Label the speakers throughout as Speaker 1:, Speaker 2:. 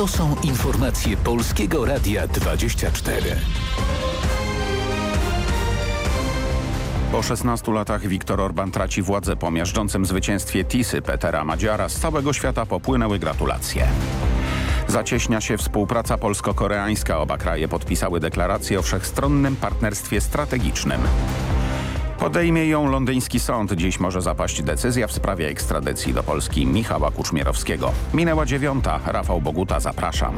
Speaker 1: To są informacje Polskiego Radia 24.
Speaker 2: Po 16 latach Viktor Orban traci władzę po miażdżącym zwycięstwie Tisy Petera Madziara. Z całego świata popłynęły gratulacje. Zacieśnia się współpraca polsko-koreańska. Oba kraje podpisały deklarację o wszechstronnym partnerstwie strategicznym. Podejmie ją londyński sąd. Dziś może zapaść decyzja w sprawie ekstradycji do Polski Michała Kuczmierowskiego. Minęła dziewiąta. Rafał Boguta, zapraszam.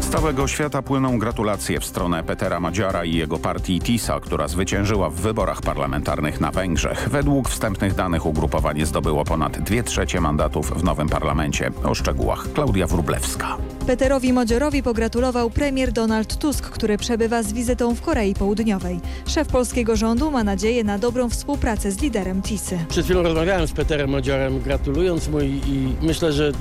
Speaker 2: Z całego świata płyną gratulacje w stronę Petera Madziara i jego partii TISA, która zwyciężyła w wyborach parlamentarnych na Węgrzech. Według wstępnych danych ugrupowanie zdobyło ponad 2 trzecie mandatów w nowym parlamencie. O szczegółach Klaudia Wrublewska.
Speaker 3: Peterowi Modziorowi pogratulował premier Donald Tusk, który przebywa z wizytą w Korei Południowej. Szef polskiego rządu ma nadzieję na dobrą współpracę z liderem TISy.
Speaker 4: Przed chwilą rozmawiałem z Peterem Modziorem, gratulując mu i, myślę, że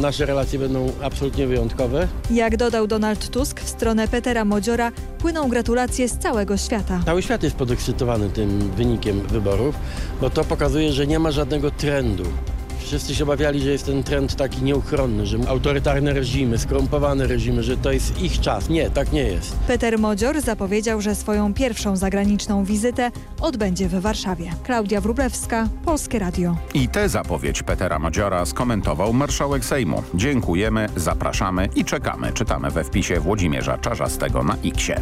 Speaker 4: nasze relacje będą absolutnie wyjątkowe.
Speaker 3: Jak dodał Donald Tusk, w stronę Petera Modziora płyną gratulacje z całego świata.
Speaker 4: Cały świat jest podekscytowany tym wynikiem wyborów, bo to pokazuje, że nie ma żadnego trendu. Wszyscy się obawiali, że jest ten trend taki nieuchronny, że autorytarne reżimy, skorumpowane reżimy, że to jest ich czas. Nie, tak nie jest.
Speaker 3: Peter Modzior zapowiedział, że swoją pierwszą zagraniczną wizytę odbędzie w Warszawie. Klaudia Wrublewska, Polskie Radio.
Speaker 2: I tę zapowiedź Petera Modziora skomentował marszałek Sejmu. Dziękujemy, zapraszamy i czekamy. Czytamy we wpisie Włodzimierza Czarzastego na Xie.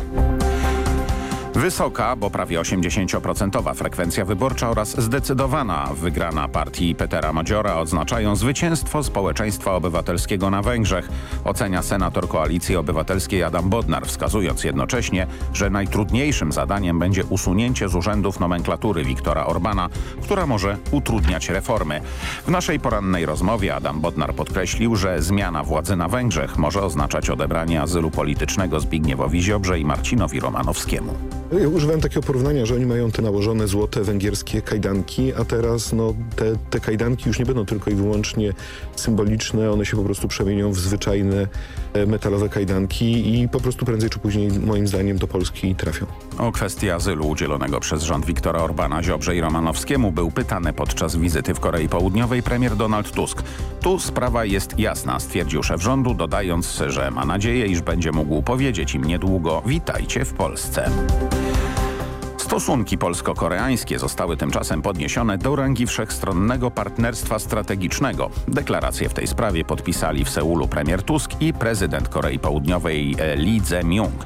Speaker 2: Wysoka, bo prawie 80% frekwencja wyborcza oraz zdecydowana wygrana partii Petera Madziora oznaczają zwycięstwo społeczeństwa obywatelskiego na Węgrzech, ocenia senator Koalicji Obywatelskiej Adam Bodnar, wskazując jednocześnie, że najtrudniejszym zadaniem będzie usunięcie z urzędów nomenklatury Viktora Orbana, która może utrudniać reformy. W naszej porannej rozmowie Adam Bodnar podkreślił, że zmiana władzy na Węgrzech może oznaczać odebranie azylu politycznego Zbigniewowi Ziobrze i Marcinowi Romanowskiemu.
Speaker 5: Ja używałem takiego porównania, że oni mają te nałożone złote węgierskie kajdanki, a teraz no, te, te kajdanki już nie będą tylko i wyłącznie symboliczne, one się po prostu przemienią w zwyczajne e, metalowe kajdanki i po prostu prędzej czy później moim zdaniem do Polski trafią.
Speaker 2: O kwestii azylu udzielonego przez rząd Viktora Orbana Ziobrze i Romanowskiemu był pytany podczas wizyty w Korei Południowej premier Donald Tusk. Tu sprawa jest jasna, stwierdził szef rządu, dodając, że ma nadzieję, iż będzie mógł powiedzieć im niedługo witajcie w Polsce. Stosunki polsko-koreańskie zostały tymczasem podniesione do rangi wszechstronnego partnerstwa strategicznego. Deklarację w tej sprawie podpisali w Seulu premier Tusk i prezydent Korei Południowej Lee Jae-myung.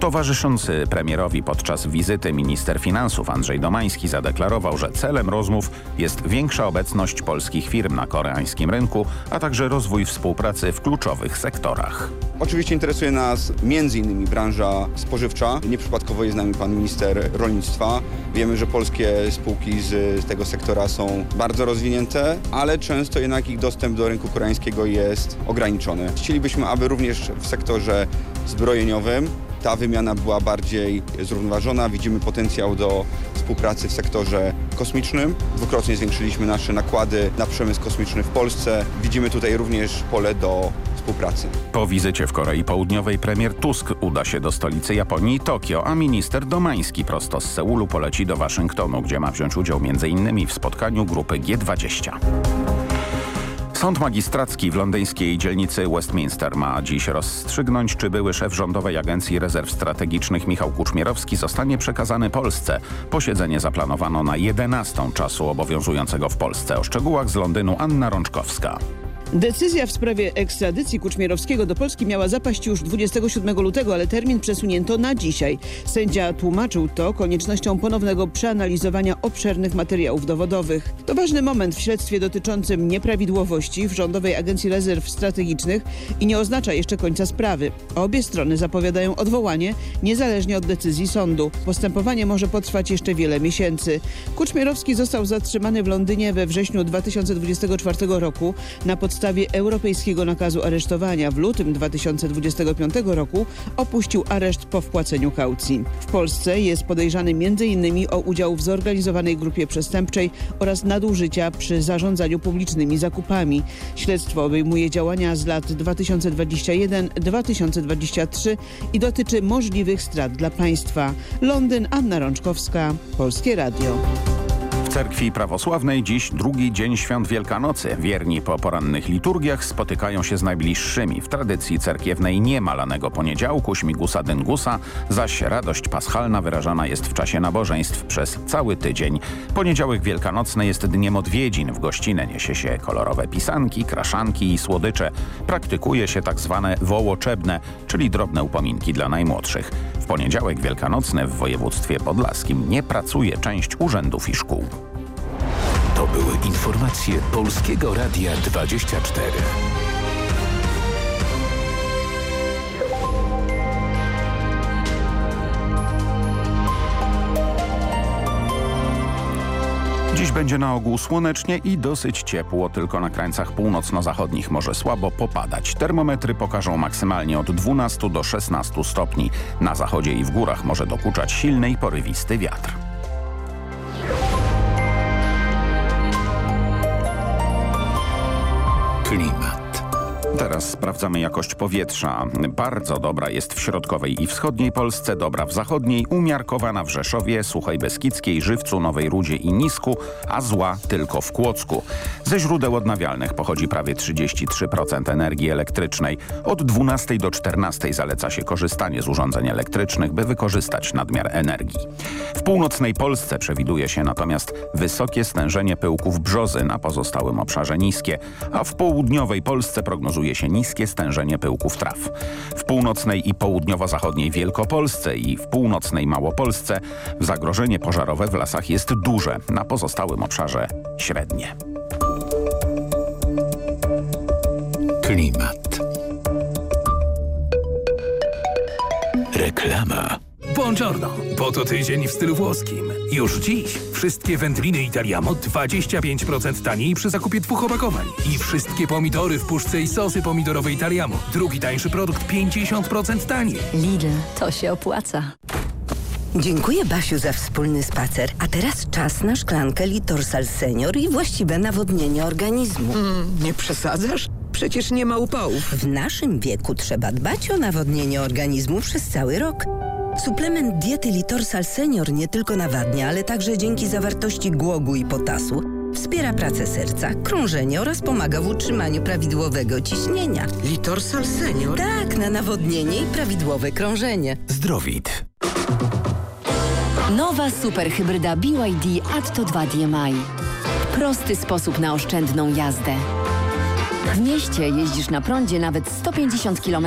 Speaker 2: Towarzyszący premierowi podczas wizyty minister finansów Andrzej Domański zadeklarował, że celem rozmów jest większa obecność polskich firm na koreańskim rynku, a także rozwój współpracy w kluczowych sektorach.
Speaker 6: Oczywiście interesuje nas m.in. branża spożywcza. Nieprzypadkowo jest z nami pan minister rolnictwa. Wiemy, że polskie spółki z tego sektora są bardzo rozwinięte, ale często jednak ich dostęp do rynku koreańskiego jest ograniczony. Chcielibyśmy, aby również w sektorze zbrojeniowym ta wymiana była bardziej zrównoważona. Widzimy potencjał do współpracy w sektorze kosmicznym. Dwukrotnie zwiększyliśmy nasze nakłady na przemysł kosmiczny w Polsce. Widzimy tutaj również pole do współpracy.
Speaker 2: Po wizycie w Korei Południowej premier Tusk uda się do stolicy Japonii Tokio, a minister Domański prosto z Seulu poleci do Waszyngtonu, gdzie ma wziąć udział m.in. w spotkaniu grupy G20. Sąd magistracki w londyńskiej dzielnicy Westminster ma dziś rozstrzygnąć, czy były szef Rządowej Agencji Rezerw Strategicznych Michał Kuczmierowski zostanie przekazany Polsce. Posiedzenie zaplanowano na 11 czasu obowiązującego w Polsce. O szczegółach z Londynu Anna Rączkowska.
Speaker 7: Decyzja w sprawie ekstradycji Kuczmierowskiego do Polski miała zapaść już 27 lutego, ale termin przesunięto na dzisiaj. Sędzia tłumaczył to koniecznością ponownego przeanalizowania obszernych materiałów dowodowych. To ważny moment w śledztwie dotyczącym nieprawidłowości w Rządowej Agencji Rezerw Strategicznych i nie oznacza jeszcze końca sprawy. Obie strony zapowiadają odwołanie niezależnie od decyzji sądu. Postępowanie może potrwać jeszcze wiele miesięcy. Kuczmierowski został zatrzymany w Londynie we wrześniu 2024 roku na podstawie podstawie europejskiego nakazu aresztowania w lutym 2025 roku opuścił areszt po wpłaceniu kaucji. W Polsce jest podejrzany m.in. o udział w zorganizowanej grupie przestępczej oraz nadużycia przy zarządzaniu publicznymi zakupami. Śledztwo obejmuje działania z lat 2021-2023 i dotyczy możliwych strat dla państwa. Londyn, Anna Rączkowska, Polskie Radio.
Speaker 2: Cerkwi prawosławnej dziś drugi dzień świąt Wielkanocy. Wierni po porannych liturgiach spotykają się z najbliższymi. W tradycji cerkiewnej nie ma poniedziałku, śmigusa dyngusa, zaś radość paschalna wyrażana jest w czasie nabożeństw przez cały tydzień. Poniedziałek wielkanocny jest dniem odwiedzin. W gościnę niesie się kolorowe pisanki, kraszanki i słodycze. Praktykuje się tak zwane wołoczebne, czyli drobne upominki dla najmłodszych. W poniedziałek wielkanocny w województwie podlaskim nie pracuje część urzędów i szkół.
Speaker 1: To były informacje Polskiego Radia 24.
Speaker 2: będzie na ogół słonecznie i dosyć ciepło, tylko na krańcach północno-zachodnich może słabo popadać. Termometry pokażą maksymalnie od 12 do 16 stopni. Na zachodzie i w górach może dokuczać silny i porywisty wiatr. Teraz sprawdzamy jakość powietrza. Bardzo dobra jest w środkowej i wschodniej Polsce, dobra w zachodniej, umiarkowana w Rzeszowie, Suchej Beskidzkiej, Żywcu, Nowej Rudzie i Nisku, a zła tylko w Kłodzku. Ze źródeł odnawialnych pochodzi prawie 33% energii elektrycznej. Od 12 do 14 zaleca się korzystanie z urządzeń elektrycznych, by wykorzystać nadmiar energii. W północnej Polsce przewiduje się natomiast wysokie stężenie pyłków brzozy, na pozostałym obszarze niskie, a w południowej Polsce prognozuje się niskie stężenie pyłków traw. W północnej i południowo-zachodniej Wielkopolsce i w północnej Małopolsce zagrożenie pożarowe w lasach jest duże, na pozostałym obszarze średnie.
Speaker 1: Klimat. Reklama.
Speaker 8: Buongiorno, bo to tydzień w stylu włoskim. Już dziś wszystkie wędliny Italiamo 25% taniej przy zakupie dwóch opakowań. I wszystkie pomidory w puszce i sosy pomidorowe Italiamo. Drugi tańszy produkt 50% taniej.
Speaker 9: Lidl, to się opłaca.
Speaker 10: Dziękuję Basiu za wspólny spacer. A teraz czas na szklankę Litorsal Senior i właściwe nawodnienie organizmu.
Speaker 11: nie przesadzasz? Przecież nie ma upałów.
Speaker 10: W naszym wieku trzeba dbać o nawodnienie organizmu przez cały rok. Suplement diety Litorsal Senior nie tylko nawadnia, ale także dzięki zawartości głogu i potasu wspiera pracę serca, krążenie oraz pomaga w utrzymaniu prawidłowego ciśnienia.
Speaker 11: Litorsal Senior?
Speaker 10: Tak, na nawodnienie i prawidłowe krążenie.
Speaker 1: Zdrowit.
Speaker 9: Nowa superhybryda BYD Atto 2 DMI. Prosty sposób na oszczędną jazdę. W mieście jeździsz na prądzie nawet 150 km.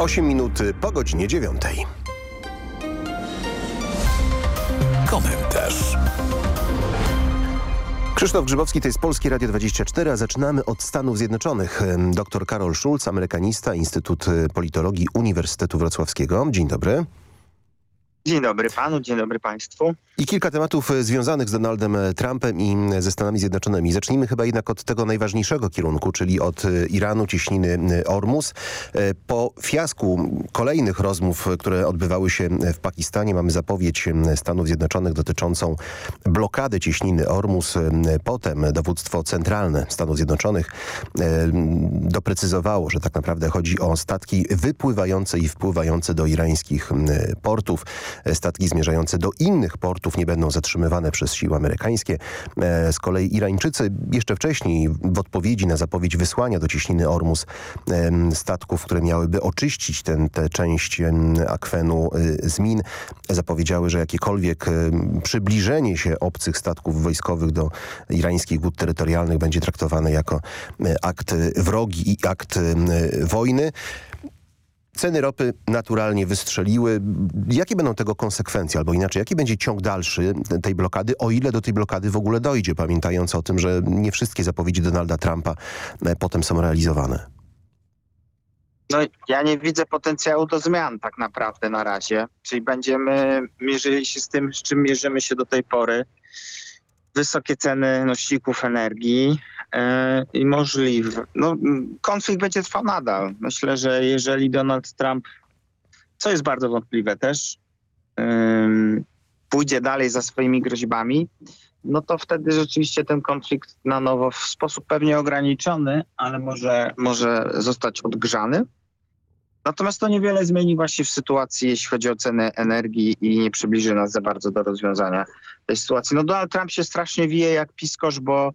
Speaker 12: 8 minut po godzinie 9.
Speaker 1: Komentarz.
Speaker 12: Krzysztof Grzybowski, to jest Polskie Radio 24, a zaczynamy od Stanów Zjednoczonych. Dr Karol Schulz, amerykanista, Instytut Politologii Uniwersytetu Wrocławskiego. Dzień dobry.
Speaker 13: Dzień dobry panu, dzień dobry państwu.
Speaker 12: I kilka tematów związanych z Donaldem Trumpem i ze Stanami Zjednoczonymi. Zacznijmy chyba jednak od tego najważniejszego kierunku, czyli od Iranu, ciśniny Ormus. Po fiasku kolejnych rozmów, które odbywały się w Pakistanie, mamy zapowiedź Stanów Zjednoczonych dotyczącą blokady ciśniny Ormus. Potem dowództwo centralne Stanów Zjednoczonych doprecyzowało, że tak naprawdę chodzi o statki wypływające i wpływające do irańskich portów. Statki zmierzające do innych portów nie będą zatrzymywane przez siły amerykańskie. Z kolei Irańczycy jeszcze wcześniej w odpowiedzi na zapowiedź wysłania do ciśniny Ormus statków, które miałyby oczyścić tę część akwenu z min, zapowiedziały, że jakiekolwiek przybliżenie się obcych statków wojskowych do irańskich wód terytorialnych będzie traktowane jako akt wrogi i akt wojny. Ceny ropy naturalnie wystrzeliły. Jakie będą tego konsekwencje, albo inaczej, jaki będzie ciąg dalszy tej blokady, o ile do tej blokady w ogóle dojdzie, pamiętając o tym, że nie wszystkie zapowiedzi Donalda Trumpa potem są realizowane?
Speaker 13: No ja nie widzę potencjału do zmian tak naprawdę na razie. Czyli będziemy mierzyli się z tym, z czym mierzymy się do tej pory. Wysokie ceny nośników energii e, i możliwe. No, konflikt będzie trwał nadal. Myślę, że jeżeli Donald Trump, co jest bardzo wątpliwe też, pójdzie dalej za swoimi groźbami, no to wtedy rzeczywiście ten konflikt na nowo w sposób pewnie ograniczony, ale może, może zostać odgrzany. Natomiast to niewiele zmieni właśnie w sytuacji, jeśli chodzi o ceny energii i nie przybliży nas za bardzo do rozwiązania tej sytuacji. No Donald Trump się strasznie wije jak piskosz, bo,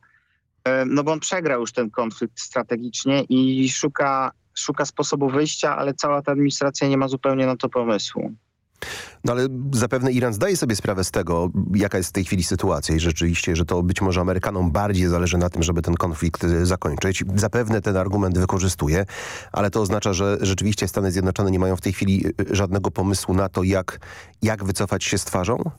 Speaker 13: e, no bo on przegrał już ten konflikt strategicznie i szuka, szuka sposobu wyjścia, ale cała ta administracja nie ma zupełnie na to pomysłu.
Speaker 12: No ale zapewne Iran zdaje sobie sprawę z tego, jaka jest w tej chwili sytuacja i rzeczywiście, że to być może Amerykanom bardziej zależy na tym, żeby ten konflikt y, zakończyć. Zapewne ten argument wykorzystuje, ale to oznacza, że rzeczywiście Stany Zjednoczone nie mają w tej chwili y, żadnego pomysłu na to, jak, jak wycofać się z twarzą?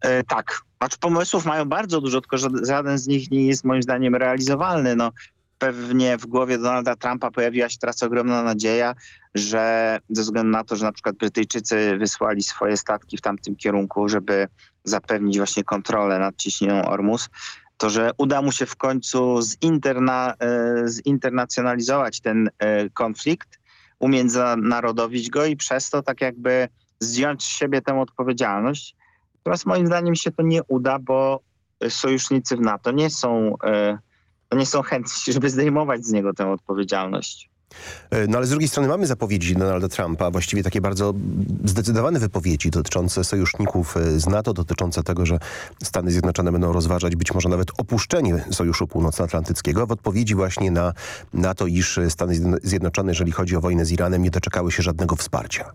Speaker 13: E, tak. Znaczy pomysłów mają bardzo dużo, tylko żaden z nich nie jest moim zdaniem realizowalny. No, pewnie w głowie Donalda Trumpa pojawiła się teraz ogromna nadzieja, że ze względu na to, że na przykład Brytyjczycy wysłali swoje statki w tamtym kierunku, żeby zapewnić właśnie kontrolę nad ciśnienią Ormus, to że uda mu się w końcu zinterna, e, zinternacjonalizować ten e, konflikt, umiędzynarodowić go i przez to tak jakby zdjąć z siebie tę odpowiedzialność. Natomiast moim zdaniem się to nie uda, bo sojusznicy w NATO nie są e, nie są chętni, żeby zdejmować z niego tę odpowiedzialność.
Speaker 12: E, no ale z drugiej strony mamy zapowiedzi Donalda Trumpa, właściwie takie bardzo zdecydowane wypowiedzi dotyczące sojuszników e, z NATO, dotyczące tego, że Stany Zjednoczone będą rozważać być może nawet opuszczenie Sojuszu Północnoatlantyckiego w odpowiedzi właśnie na, na to, iż Stany Zjednoczone, jeżeli chodzi o wojnę z Iranem, nie doczekały się żadnego wsparcia.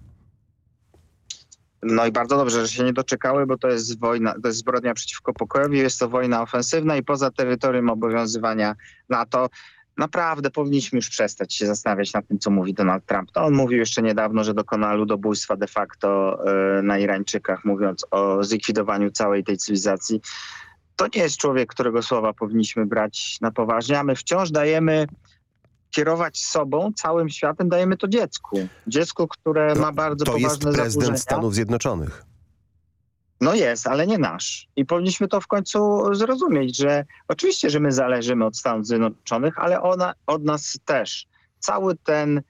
Speaker 13: No i bardzo dobrze, że się nie doczekały, bo to jest wojna, to jest zbrodnia przeciwko pokojowi, jest to wojna ofensywna i poza terytorium obowiązywania NATO naprawdę powinniśmy już przestać się zastanawiać nad tym, co mówi Donald Trump. To on mówił jeszcze niedawno, że dokona ludobójstwa de facto y, na Irańczykach, mówiąc o zlikwidowaniu całej tej cywilizacji. To nie jest człowiek, którego słowa powinniśmy brać na poważnie, a my wciąż dajemy kierować sobą, całym światem, dajemy to dziecku. Dziecku, które
Speaker 12: to,
Speaker 13: ma bardzo
Speaker 12: to
Speaker 13: poważne
Speaker 12: jest prezydent
Speaker 13: zaburzenia.
Speaker 12: Stanów Zjednoczonych.
Speaker 13: No jest, ale nie nasz. I powinniśmy to w końcu zrozumieć, że oczywiście, że my zależymy od Stanów Zjednoczonych, ale ona od nas też. Cały ten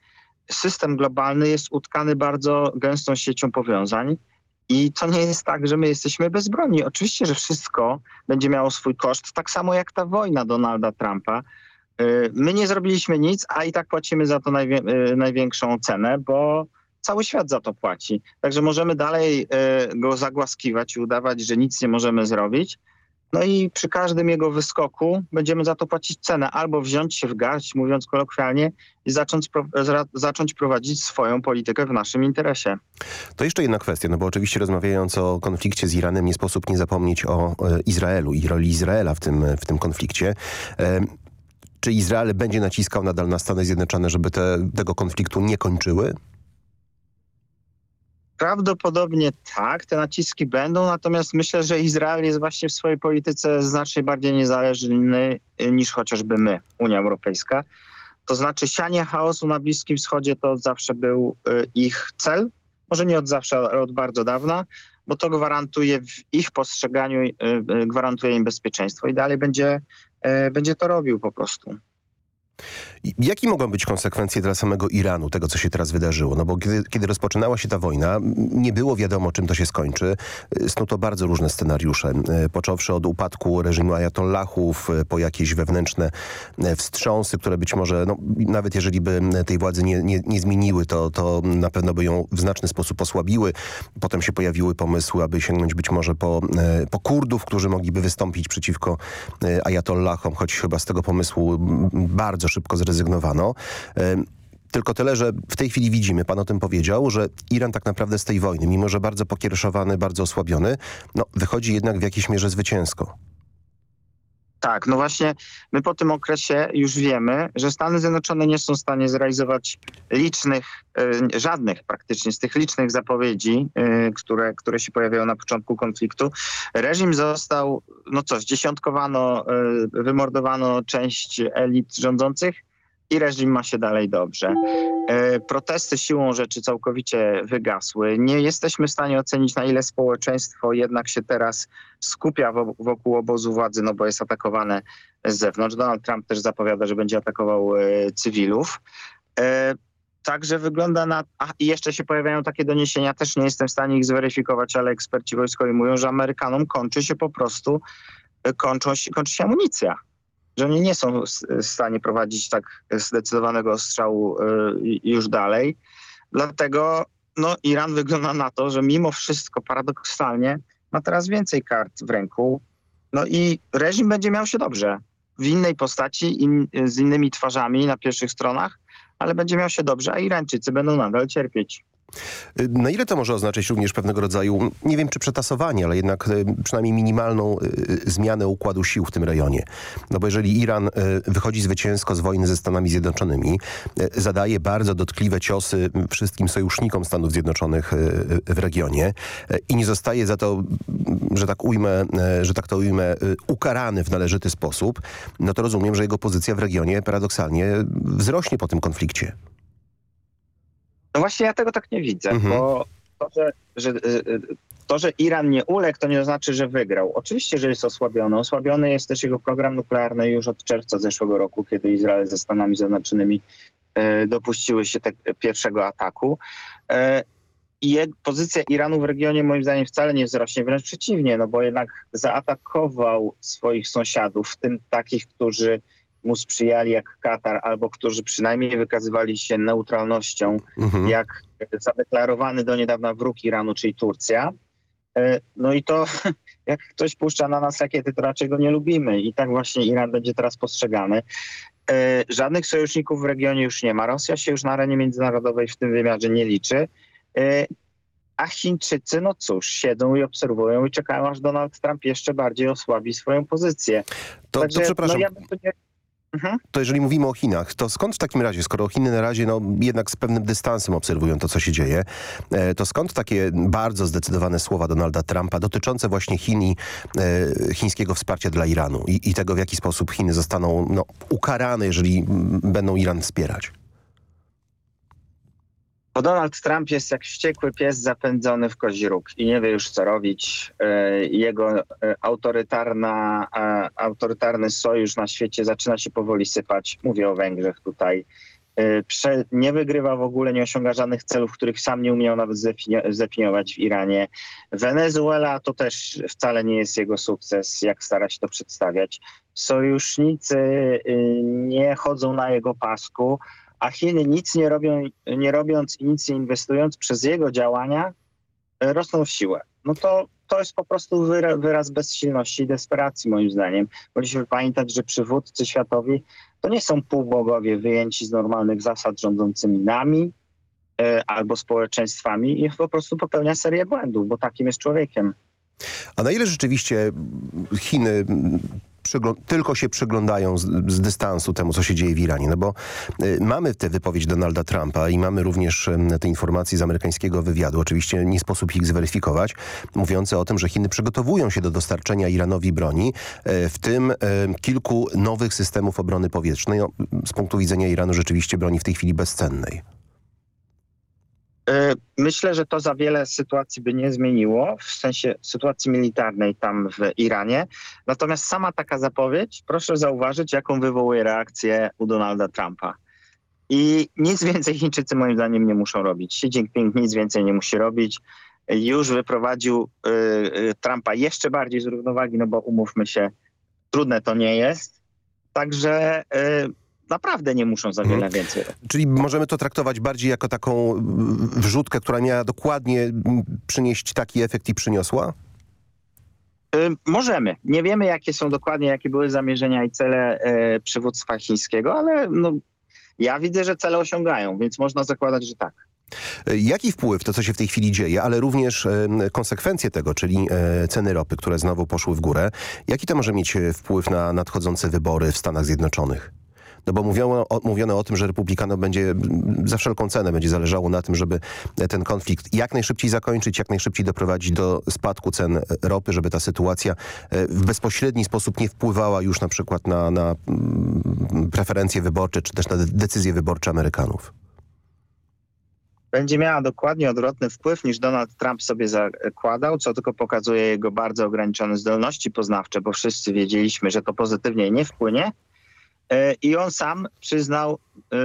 Speaker 13: system globalny jest utkany bardzo gęstą siecią powiązań. I to nie jest tak, że my jesteśmy bezbronni. Oczywiście, że wszystko będzie miało swój koszt, tak samo jak ta wojna Donalda Trumpa, Y, my nie zrobiliśmy nic, a i tak płacimy za to y, największą cenę, bo cały świat za to płaci. Także możemy dalej y, go zagłaskiwać i udawać, że nic nie możemy zrobić. No i przy każdym jego wyskoku będziemy za to płacić cenę. Albo wziąć się w garść, mówiąc kolokwialnie, i zacząć, zacząć prowadzić swoją politykę w naszym interesie.
Speaker 12: To jeszcze jedna kwestia, no bo oczywiście rozmawiając o konflikcie z Iranem nie sposób nie zapomnieć o e, Izraelu i roli Izraela w tym, w tym konflikcie. E, czy Izrael będzie naciskał nadal na Stany Zjednoczone, żeby te, tego konfliktu nie kończyły?
Speaker 13: Prawdopodobnie tak, te naciski będą, natomiast myślę, że Izrael jest właśnie w swojej polityce znacznie bardziej niezależny niż chociażby my, Unia Europejska. To znaczy sianie chaosu na Bliskim Wschodzie to zawsze był y, ich cel, może nie od zawsze, ale od bardzo dawna, bo to gwarantuje w ich postrzeganiu, y, y, gwarantuje im bezpieczeństwo i dalej będzie będzie to robił po prostu.
Speaker 12: Jakie mogą być konsekwencje dla samego Iranu, tego co się teraz wydarzyło? No bo kiedy, kiedy rozpoczynała się ta wojna, nie było wiadomo czym to się skończy. Snuto bardzo różne scenariusze, e, począwszy od upadku reżimu ajatollahów, e, po jakieś wewnętrzne wstrząsy, które być może, no, nawet jeżeli by tej władzy nie, nie, nie zmieniły, to, to na pewno by ją w znaczny sposób osłabiły. Potem się pojawiły pomysły, aby sięgnąć być może po, po Kurdów, którzy mogliby wystąpić przeciwko ajatollahom, choć chyba z tego pomysłu bardzo szybko zrezygnowano. Tylko tyle, że w tej chwili widzimy, pan o tym powiedział, że Iran tak naprawdę z tej wojny, mimo że bardzo pokierowany, bardzo osłabiony, no, wychodzi jednak w jakiejś mierze zwycięsko.
Speaker 13: Tak, no właśnie my po tym okresie już wiemy, że Stany Zjednoczone nie są w stanie zrealizować licznych, y, żadnych praktycznie z tych licznych zapowiedzi, y, które, które się pojawiają na początku konfliktu. Reżim został, no co, zdziesiątkowano, y, wymordowano część elit rządzących i reżim ma się dalej dobrze. E, protesty siłą rzeczy całkowicie wygasły. Nie jesteśmy w stanie ocenić, na ile społeczeństwo jednak się teraz skupia wokół obozu władzy, no bo jest atakowane z zewnątrz. Donald Trump też zapowiada, że będzie atakował e, cywilów. E, także wygląda na... A, jeszcze się pojawiają takie doniesienia, też nie jestem w stanie ich zweryfikować, ale eksperci wojskowi mówią, że Amerykanom kończy się po prostu, kończą się, kończy się amunicja że oni nie są w stanie prowadzić tak zdecydowanego ostrzału y, już dalej. Dlatego no, Iran wygląda na to, że mimo wszystko paradoksalnie ma teraz więcej kart w ręku. No i reżim będzie miał się dobrze. W innej postaci, in, z innymi twarzami na pierwszych stronach, ale będzie miał się dobrze, a Irańczycy będą nadal cierpieć.
Speaker 12: Na ile to może oznaczać również pewnego rodzaju, nie wiem czy przetasowanie, ale jednak e, przynajmniej minimalną e, zmianę układu sił w tym rejonie? No bo jeżeli Iran wychodzi zwycięsko z wojny ze Stanami Zjednoczonymi, zadaje bardzo dotkliwe ciosy wszystkim sojusznikom Stanów Zjednoczonych w regionie i nie zostaje za to, że tak ujmę, że tak to ujmę, ukarany w należyty sposób, no to rozumiem, że jego pozycja w regionie paradoksalnie wzrośnie po tym konflikcie.
Speaker 13: No właśnie ja tego tak nie widzę, mhm. bo to że, że, y, y, to, że Iran nie uległ, to nie znaczy, że wygrał. Oczywiście, że jest osłabiony. Osłabiony jest też jego program nuklearny już od czerwca zeszłego roku, kiedy Izrael ze Stanami Zjednoczonymi e, dopuściły się te, pierwszego ataku. E, I pozycja Iranu w regionie moim zdaniem wcale nie wzrośnie, wręcz przeciwnie, no bo jednak zaatakował swoich sąsiadów, w tym takich, którzy mu sprzyjali jak Katar, albo którzy przynajmniej wykazywali się neutralnością, mhm. jak zadeklarowany do niedawna wróg Iranu, czyli Turcja. E, no i to, jak ktoś puszcza na nas rakiety, to raczej go nie lubimy. I tak właśnie Iran będzie teraz postrzegany. E, żadnych sojuszników w regionie już nie ma. Rosja się już na arenie międzynarodowej w tym wymiarze nie liczy. E, a Chińczycy, no cóż, siedzą i obserwują i czekają, aż Donald Trump jeszcze bardziej osłabi swoją pozycję.
Speaker 12: To, Także, to przepraszam. No ja bym tu nie Mhm. To jeżeli mówimy o Chinach, to skąd w takim razie, skoro Chiny na razie no, jednak z pewnym dystansem obserwują to, co się dzieje, e, to skąd takie bardzo zdecydowane słowa Donalda Trumpa dotyczące właśnie Chin i e, chińskiego wsparcia dla Iranu i, i, tego, w jaki sposób Chiny zostaną no, ukarane, jeżeli będą Iran wspierać?
Speaker 13: Bo Donald Trump jest jak wściekły pies zapędzony w kozi róg i nie wie już co robić. E, jego e, autorytarna, e, autorytarny sojusz na świecie zaczyna się powoli sypać. Mówię o Węgrzech tutaj. Prze nie wygrywa w ogóle, nie osiąga żadnych celów, których sam nie umiał nawet zdefiniować w Iranie. Wenezuela to też wcale nie jest jego sukces, jak stara się to przedstawiać. Sojusznicy nie chodzą na jego pasku a Chiny nic nie, robią, nie robiąc i nic nie inwestując przez jego działania e, rosną w siłę. No to, to jest po prostu wyra, wyraz bezsilności i desperacji moim zdaniem. Musimy pamiętać, że przywódcy światowi to nie są półbogowie wyjęci z normalnych zasad rządzącymi nami e, albo społeczeństwami i po prostu popełnia serię błędów, bo takim jest człowiekiem.
Speaker 12: A na ile rzeczywiście Chiny tylko się przyglądają z, z, dystansu temu, co się dzieje w Iranie. No bo y, mamy tę wypowiedź Donalda Trumpa i mamy również y, te informacje z amerykańskiego wywiadu. Oczywiście nie sposób ich zweryfikować, mówiące o tym, że Chiny przygotowują się do dostarczenia Iranowi broni, y, w tym y, kilku nowych systemów obrony powietrznej. No, z punktu widzenia Iranu rzeczywiście broni w tej chwili bezcennej.
Speaker 13: E, myślę, że to za wiele sytuacji by nie zmieniło, w sensie sytuacji militarnej tam w Iranie. Natomiast sama taka zapowiedź, proszę zauważyć, jaką wywołuje reakcję u Donalda Trumpa. I nic więcej Chińczycy moim zdaniem nie muszą robić. Xi Jinping nic więcej nie musi robić. Już wyprowadził y, y, Trumpa jeszcze bardziej z równowagi, no bo umówmy się, trudne to nie jest. Także y, naprawdę nie muszą za wiele hmm. więcej
Speaker 12: Czyli możemy to traktować bardziej jako taką wrzutkę, która miała dokładnie przynieść taki efekt i przyniosła?
Speaker 13: Możemy. Nie wiemy, jakie są dokładnie, jakie były zamierzenia i cele e, przywództwa chińskiego, ale no, ja widzę, że cele osiągają, więc można zakładać, że tak.
Speaker 12: Jaki wpływ to, co się w tej chwili dzieje, ale również e, konsekwencje tego, czyli e, ceny ropy, które znowu poszły w górę, jaki to może mieć wpływ na nadchodzące wybory w Stanach Zjednoczonych? No bo mówiono o, mówiono o tym, że republikanom będzie za wszelką cenę będzie zależało na tym, żeby ten konflikt jak najszybciej zakończyć, jak najszybciej doprowadzić do spadku cen ropy, żeby ta sytuacja e, w bezpośredni sposób nie wpływała już na przykład na, na mm, preferencje wyborcze, czy też na decyzje wyborcze Amerykanów.
Speaker 13: będzie miała dokładnie odwrotny wpływ niż Donald Trump sobie zakładał, co tylko pokazuje jego bardzo ograniczone zdolności poznawcze, bo wszyscy wiedzieliśmy, że to pozytywnie nie wpłynie. E, I on sam przyznał e,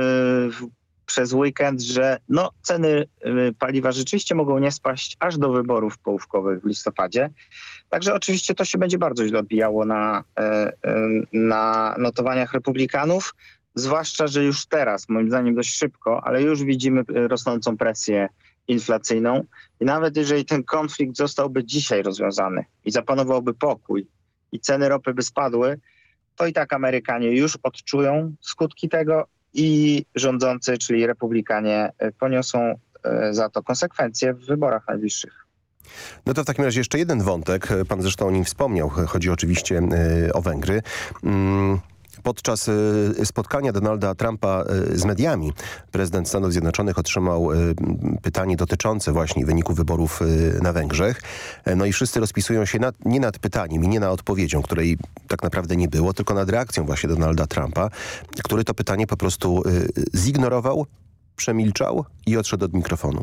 Speaker 13: przez weekend, że no, ceny e, paliwa rzeczywiście mogą nie spaść aż do wyborów połówkowych w listopadzie. Także oczywiście to się będzie bardzo źle odbijało na, na notowaniach republikanów. Zwłaszcza, że już teraz, moim zdaniem dość szybko, ale już widzimy rosnącą presję inflacyjną i nawet jeżeli ten konflikt zostałby dzisiaj rozwiązany i zapanowałby pokój i ceny ropy by spadły, to i tak Amerykanie już odczują skutki tego i rządzący, czyli republikanie e, poniosą e, za to konsekwencje w wyborach najbliższych.
Speaker 12: No to w takim razie jeszcze jeden wątek, pan zresztą o nim wspomniał, chodzi oczywiście o Węgry. Podczas y, spotkania Donalda Trumpa y, z mediami prezydent Stanów Zjednoczonych otrzymał y, pytanie dotyczące właśnie wyniku wyborów na Węgrzech. E, no i wszyscy rozpisują się nad, nie nad pytaniem i nie na odpowiedzią, której tak naprawdę nie było, tylko nad reakcją właśnie Donalda Trumpa, który to pytanie po prostu zignorował, przemilczał i odszedł od mikrofonu.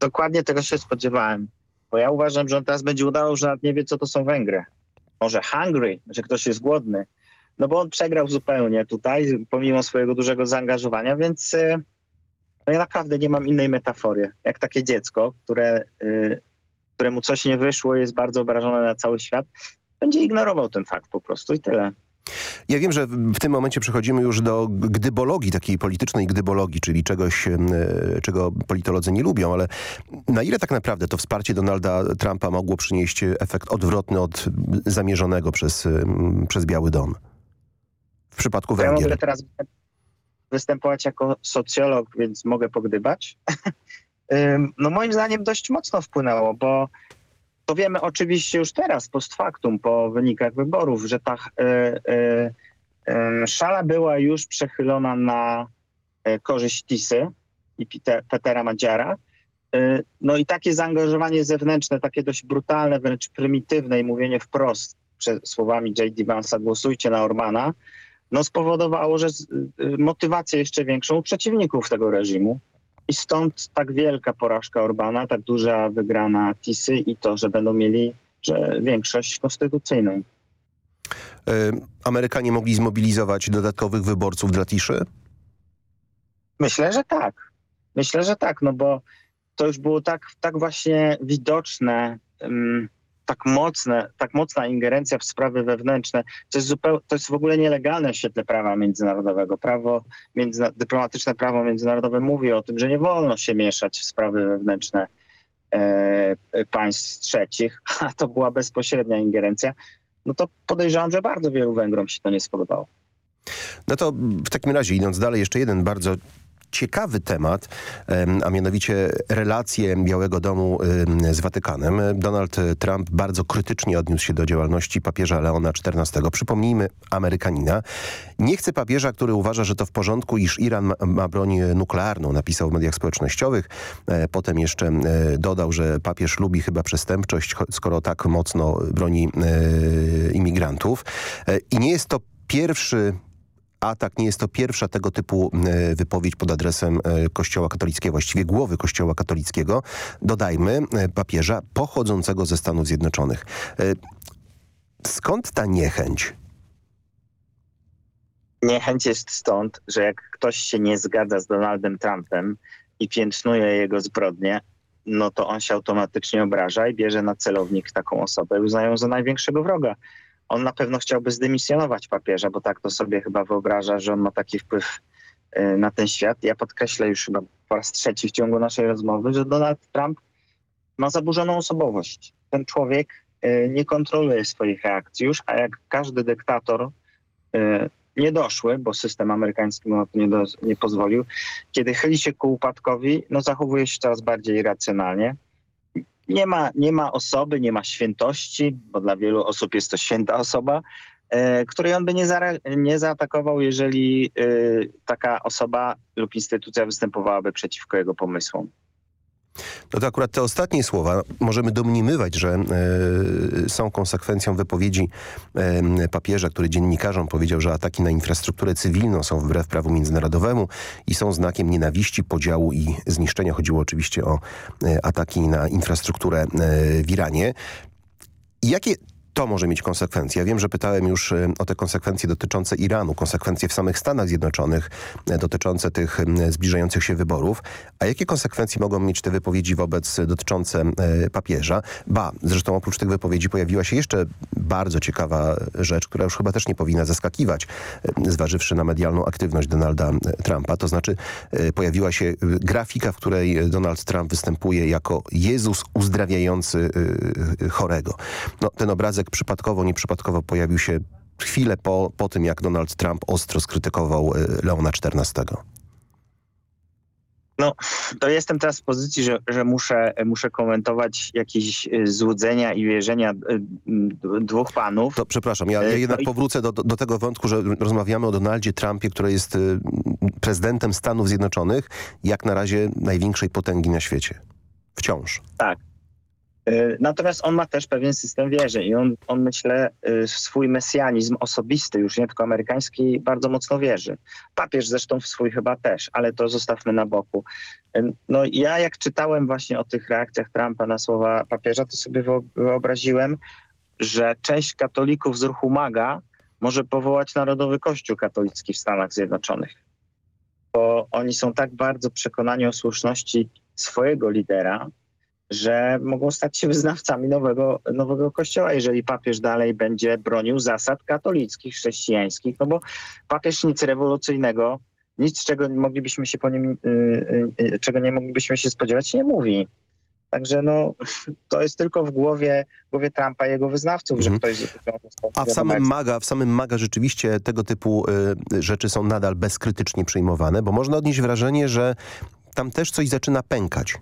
Speaker 13: Dokładnie tego się spodziewałem, bo ja uważam, że on teraz będzie udawał, że nawet nie wie, co to są Węgry może hungry, że ktoś jest głodny, no bo on przegrał zupełnie tutaj, pomimo swojego dużego zaangażowania, więc y, no ja naprawdę nie mam innej metafory, jak takie dziecko, które, y, któremu coś nie wyszło, jest bardzo obrażone na cały świat, będzie ignorował ten fakt po prostu i tyle.
Speaker 12: Ja wiem, że w tym momencie przechodzimy już do gdybologii, takiej politycznej gdybologii, czyli czegoś, e, czego politolodzy nie lubią, ale na ile tak naprawdę to wsparcie Donalda Trumpa mogło przynieść efekt odwrotny od zamierzonego przez, przez Biały Dom? W przypadku Węgier.
Speaker 13: Ja mogę teraz występować jako socjolog, więc mogę pogdybać. no moim zdaniem dość mocno wpłynęło, bo to wiemy oczywiście już teraz, post factum, po wynikach wyborów, że ta y, y, y, szala była już przechylona na korzyść Tisy i Petera Madziara. No i takie zaangażowanie zewnętrzne, takie dość brutalne, wręcz prymitywne i mówienie wprost przed słowami J.D. Vance'a głosujcie na Orbana, no spowodowało, że motywację jeszcze większą u przeciwników tego reżimu. I stąd tak wielka porażka Orbana, tak duża wygrana Tisy i to, że będą mieli że większość konstytucyjną.
Speaker 12: Amerykanie mogli zmobilizować dodatkowych wyborców dla Tiszy?
Speaker 13: Myślę, że tak. Myślę, że tak, no bo to już było tak, tak właśnie widoczne um, tak mocne, tak mocna ingerencja w sprawy wewnętrzne, to jest, zupełnie, to jest w ogóle nielegalne w świetle prawa międzynarodowego. Prawo międzyna dyplomatyczne prawo międzynarodowe mówi o tym, że nie wolno się mieszać w sprawy wewnętrzne e, państw trzecich, a to była bezpośrednia ingerencja, no to podejrzewam, że bardzo wielu Węgrom się to nie spodobało.
Speaker 12: No to w takim razie idąc dalej, jeszcze jeden bardzo ciekawy temat, a mianowicie relacje Białego Domu z Watykanem. Donald Trump bardzo krytycznie odniósł się do działalności papieża Leona XIV. Przypomnijmy, Amerykanina. Nie chce papieża, który uważa, że to w porządku, iż Iran ma, broń nuklearną, napisał w mediach społecznościowych. E, potem jeszcze e, dodał, że papież lubi chyba przestępczość, skoro tak mocno broni e, imigrantów. I nie jest to pierwszy atak nie jest to pierwsza tego typu e, wypowiedź pod adresem e, Kościoła katolickiego, właściwie głowy Kościoła katolickiego, dodajmy, e, papieża pochodzącego ze Stanów Zjednoczonych. Skąd ta niechęć?
Speaker 13: Niechęć jest stąd, że jak ktoś się nie zgadza z Donaldem Trumpem i piętnuje jego zbrodnie, no to on się automatycznie obraża i bierze na celownik taką osobę i uznają za największego wroga on na pewno chciałby zdymisjonować papieża, bo tak to sobie chyba wyobraża, że on ma taki wpływ y, na ten świat. Ja podkreślę już chyba po raz trzeci w ciągu naszej rozmowy, że Donald Trump ma zaburzoną osobowość. Ten człowiek y, nie kontroluje swoich reakcji już, a jak każdy dyktator y, niedoszły, bo system amerykański mu na to nie, do, nie pozwolił, kiedy chyli się ku upadkowi, no zachowuje się coraz bardziej racjonalnie nie ma, nie ma osoby, nie ma świętości, bo dla wielu osób jest to święta osoba, e, której on by nie, za, nie zaatakował, jeżeli e, taka osoba lub instytucja występowałaby przeciwko jego pomysłom.
Speaker 12: No to akurat te ostatnie słowa możemy domniemywać, że y, są konsekwencją wypowiedzi y, papieża, który dziennikarzom powiedział, że ataki na infrastrukturę cywilną są wbrew prawu międzynarodowemu i są znakiem nienawiści, podziału i zniszczenia. Chodziło oczywiście o y, ataki na infrastrukturę w Iranie. Jakie to może mieć konsekwencje. Ja wiem, że pytałem już y, o te konsekwencje dotyczące Iranu, konsekwencje w samych Stanach Zjednoczonych y, dotyczące tych y, zbliżających się wyborów. A jakie konsekwencje mogą mieć te wypowiedzi wobec dotyczące papieża? Ba, zresztą oprócz tych wypowiedzi pojawiła się jeszcze bardzo ciekawa rzecz, która już chyba też nie powinna zaskakiwać, zważywszy na medialną aktywność Donalda Trumpa. To znaczy pojawiła się grafika, w której Donald Trump występuje jako Jezus uzdrawiający chorego. No, ten obrazek wniosek przypadkowo, nieprzypadkowo pojawił się chwilę po, po tym, jak Donald Trump ostro skrytykował y, Leona XIV.
Speaker 13: No, to jestem teraz w pozycji, że, że muszę, muszę komentować jakieś y, złudzenia i wierzenia y, dwóch panów.
Speaker 12: To przepraszam, ja, ja jednak no powrócę do, do tego wątku, że rozmawiamy o Donaldzie Trumpie, który jest prezydentem Stanów Zjednoczonych, jak na razie największej potęgi na świecie. Wciąż.
Speaker 13: Tak, natomiast on ma też pewien system wierzy i on, on myślę e, w swój mesjanizm osobisty, już nie tylko amerykański, bardzo mocno wierzy. Papież zresztą w swój chyba też, ale to zostawmy na boku. E, no ja jak czytałem właśnie o tych reakcjach Trumpa na słowa papieża, to sobie wyobraziłem, że część katolików z ruchu MAGA może powołać Narodowy Kościół Katolicki w Stanach Zjednoczonych. Bo oni są tak bardzo przekonani o słuszności swojego lidera, że mogą stać się wyznawcami nowego, nowego kościoła, jeżeli papież dalej będzie bronił zasad katolickich, chrześcijańskich, no bo papież nic rewolucyjnego, nic czego moglibyśmy się po nim, yy, yy, czego nie moglibyśmy się spodziewać, nie mówi. Także no, to jest tylko w głowie, w głowie Trumpa i jego wyznawców, że mhm. ktoś...
Speaker 12: A w samym, MAGA, w samym MAGA rzeczywiście tego typu y, rzeczy są nadal bezkrytycznie przyjmowane, bo można odnieść wrażenie, że tam też coś zaczyna pękać.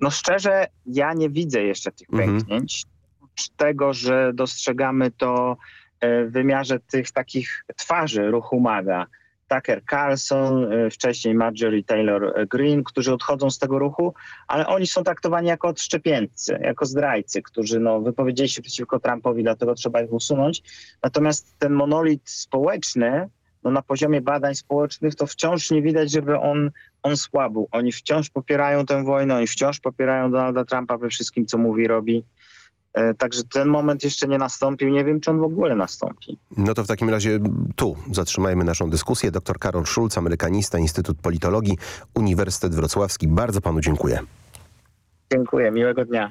Speaker 13: No szczerze, ja nie widzę jeszcze tych mhm. pęknięć. Oprócz tego, że dostrzegamy to e, w wymiarze tych takich twarzy ruchu MAGA. Tucker Carlson, e, wcześniej Marjorie Taylor Greene, którzy odchodzą z tego ruchu, ale oni są traktowani jako odszczepieńcy, jako zdrajcy, którzy no, wypowiedzieli się przeciwko Trumpowi, dlatego trzeba ich usunąć. Natomiast ten monolit społeczny, no na poziomie badań społecznych to wciąż nie widać, żeby on, on słabł. Oni wciąż popierają tę wojnę, oni wciąż popierają Donalda Trumpa we wszystkim, co mówi, robi. E, także ten moment jeszcze nie nastąpił. Nie wiem, czy on w ogóle nastąpi.
Speaker 12: No to w takim razie tu zatrzymajmy naszą dyskusję. Dr Karol Schulz, amerykanista, Instytut Politologii, Uniwersytet Wrocławski. Bardzo panu dziękuję.
Speaker 13: Dziękuję. Miłego dnia.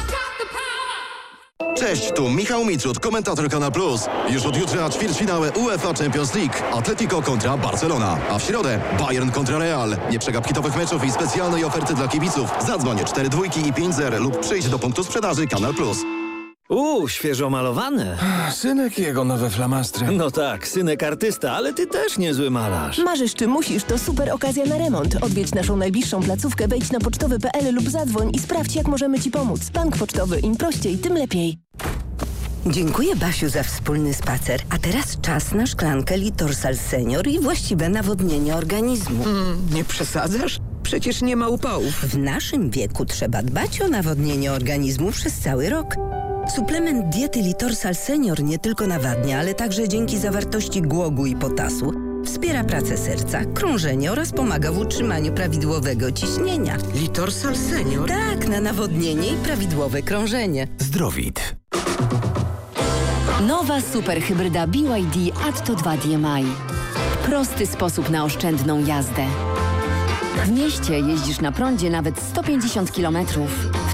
Speaker 14: Cześć, tu Michał Mitrud, komentator Kanal Plus. Już od jutra ćwierćfinałe UEFA Champions League. Atletico kontra Barcelona. A w środę Bayern kontra Real. Nie przegap hitowych meczów i specjalnej oferty dla kibiców. Zadzwoń 4 dwójki i 5 zer lub przyjdź do punktu sprzedaży Kanal Plus.
Speaker 15: Uuu, świeżo malowane.
Speaker 16: Synek jego nowe flamastry.
Speaker 15: No tak, synek artysta, ale ty też niezły malarz.
Speaker 17: Marzysz czy musisz, to super okazja na remont. Odwiedź naszą najbliższą placówkę, wejdź na pocztowy.pl lub zadzwoń i sprawdź, jak możemy ci pomóc. Bank pocztowy, im prościej, tym lepiej.
Speaker 10: Dziękuję Basiu za wspólny spacer. A teraz czas na szklankę Litorsal Senior i właściwe nawodnienie organizmu.
Speaker 11: Mm, nie przesadzasz? Przecież nie ma upałów.
Speaker 10: W naszym wieku trzeba dbać o nawodnienie organizmu przez cały rok. Suplement diety Litorsal Senior nie tylko nawadnia, ale także dzięki zawartości głogu i potasu wspiera pracę serca, krążenie oraz pomaga w utrzymaniu prawidłowego ciśnienia.
Speaker 11: Litorsal Senior?
Speaker 10: Tak, na nawodnienie i prawidłowe krążenie.
Speaker 1: Zdrowit.
Speaker 9: Nowa superhybryda BYD Atto 2 DMI. Prosty sposób na oszczędną jazdę. W mieście jeździsz na prądzie nawet 150 km.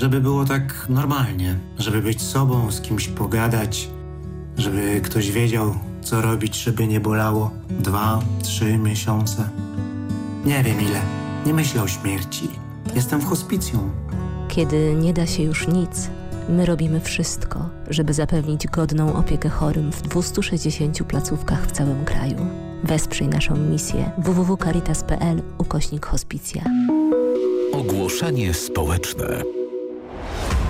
Speaker 18: Żeby było tak normalnie, żeby być sobą, z kimś pogadać, żeby ktoś wiedział, co robić, żeby nie bolało. Dwa, trzy miesiące. Nie wiem ile. Nie myślę o śmierci. Jestem w hospicjum.
Speaker 19: Kiedy nie da się już nic, my robimy wszystko, żeby zapewnić godną opiekę chorym w 260 placówkach w całym kraju. Wesprzyj naszą misję www.caritas.pl ukośnik hospicja.
Speaker 1: Ogłoszenie społeczne.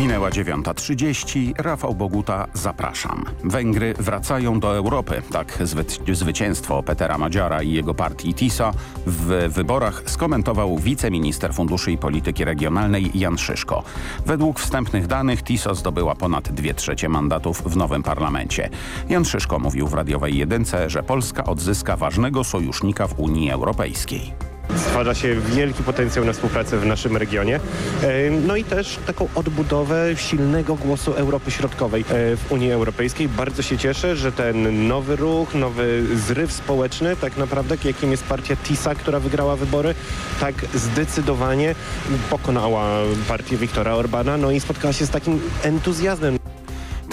Speaker 2: Minęła 9.30. Rafał Boguta, zapraszam. Węgry wracają do Europy. Tak zwy zwycięstwo Petera Madziara i jego partii TISA w wyborach skomentował wiceminister funduszy i polityki regionalnej Jan Szyszko. Według wstępnych danych TISA zdobyła ponad 2 trzecie mandatów w nowym parlamencie. Jan Szyszko mówił w radiowej jedynce, że Polska odzyska ważnego sojusznika w Unii Europejskiej.
Speaker 20: Stwarza się wielki potencjał na współpracę w naszym regionie. No i też taką odbudowę silnego głosu Europy Środkowej w Unii Europejskiej. Bardzo się cieszę, że ten nowy ruch, nowy zryw społeczny, tak naprawdę jakim jest partia TISA, która wygrała wybory, tak zdecydowanie pokonała partię Viktora Orbana, no i spotkała się z takim entuzjazmem.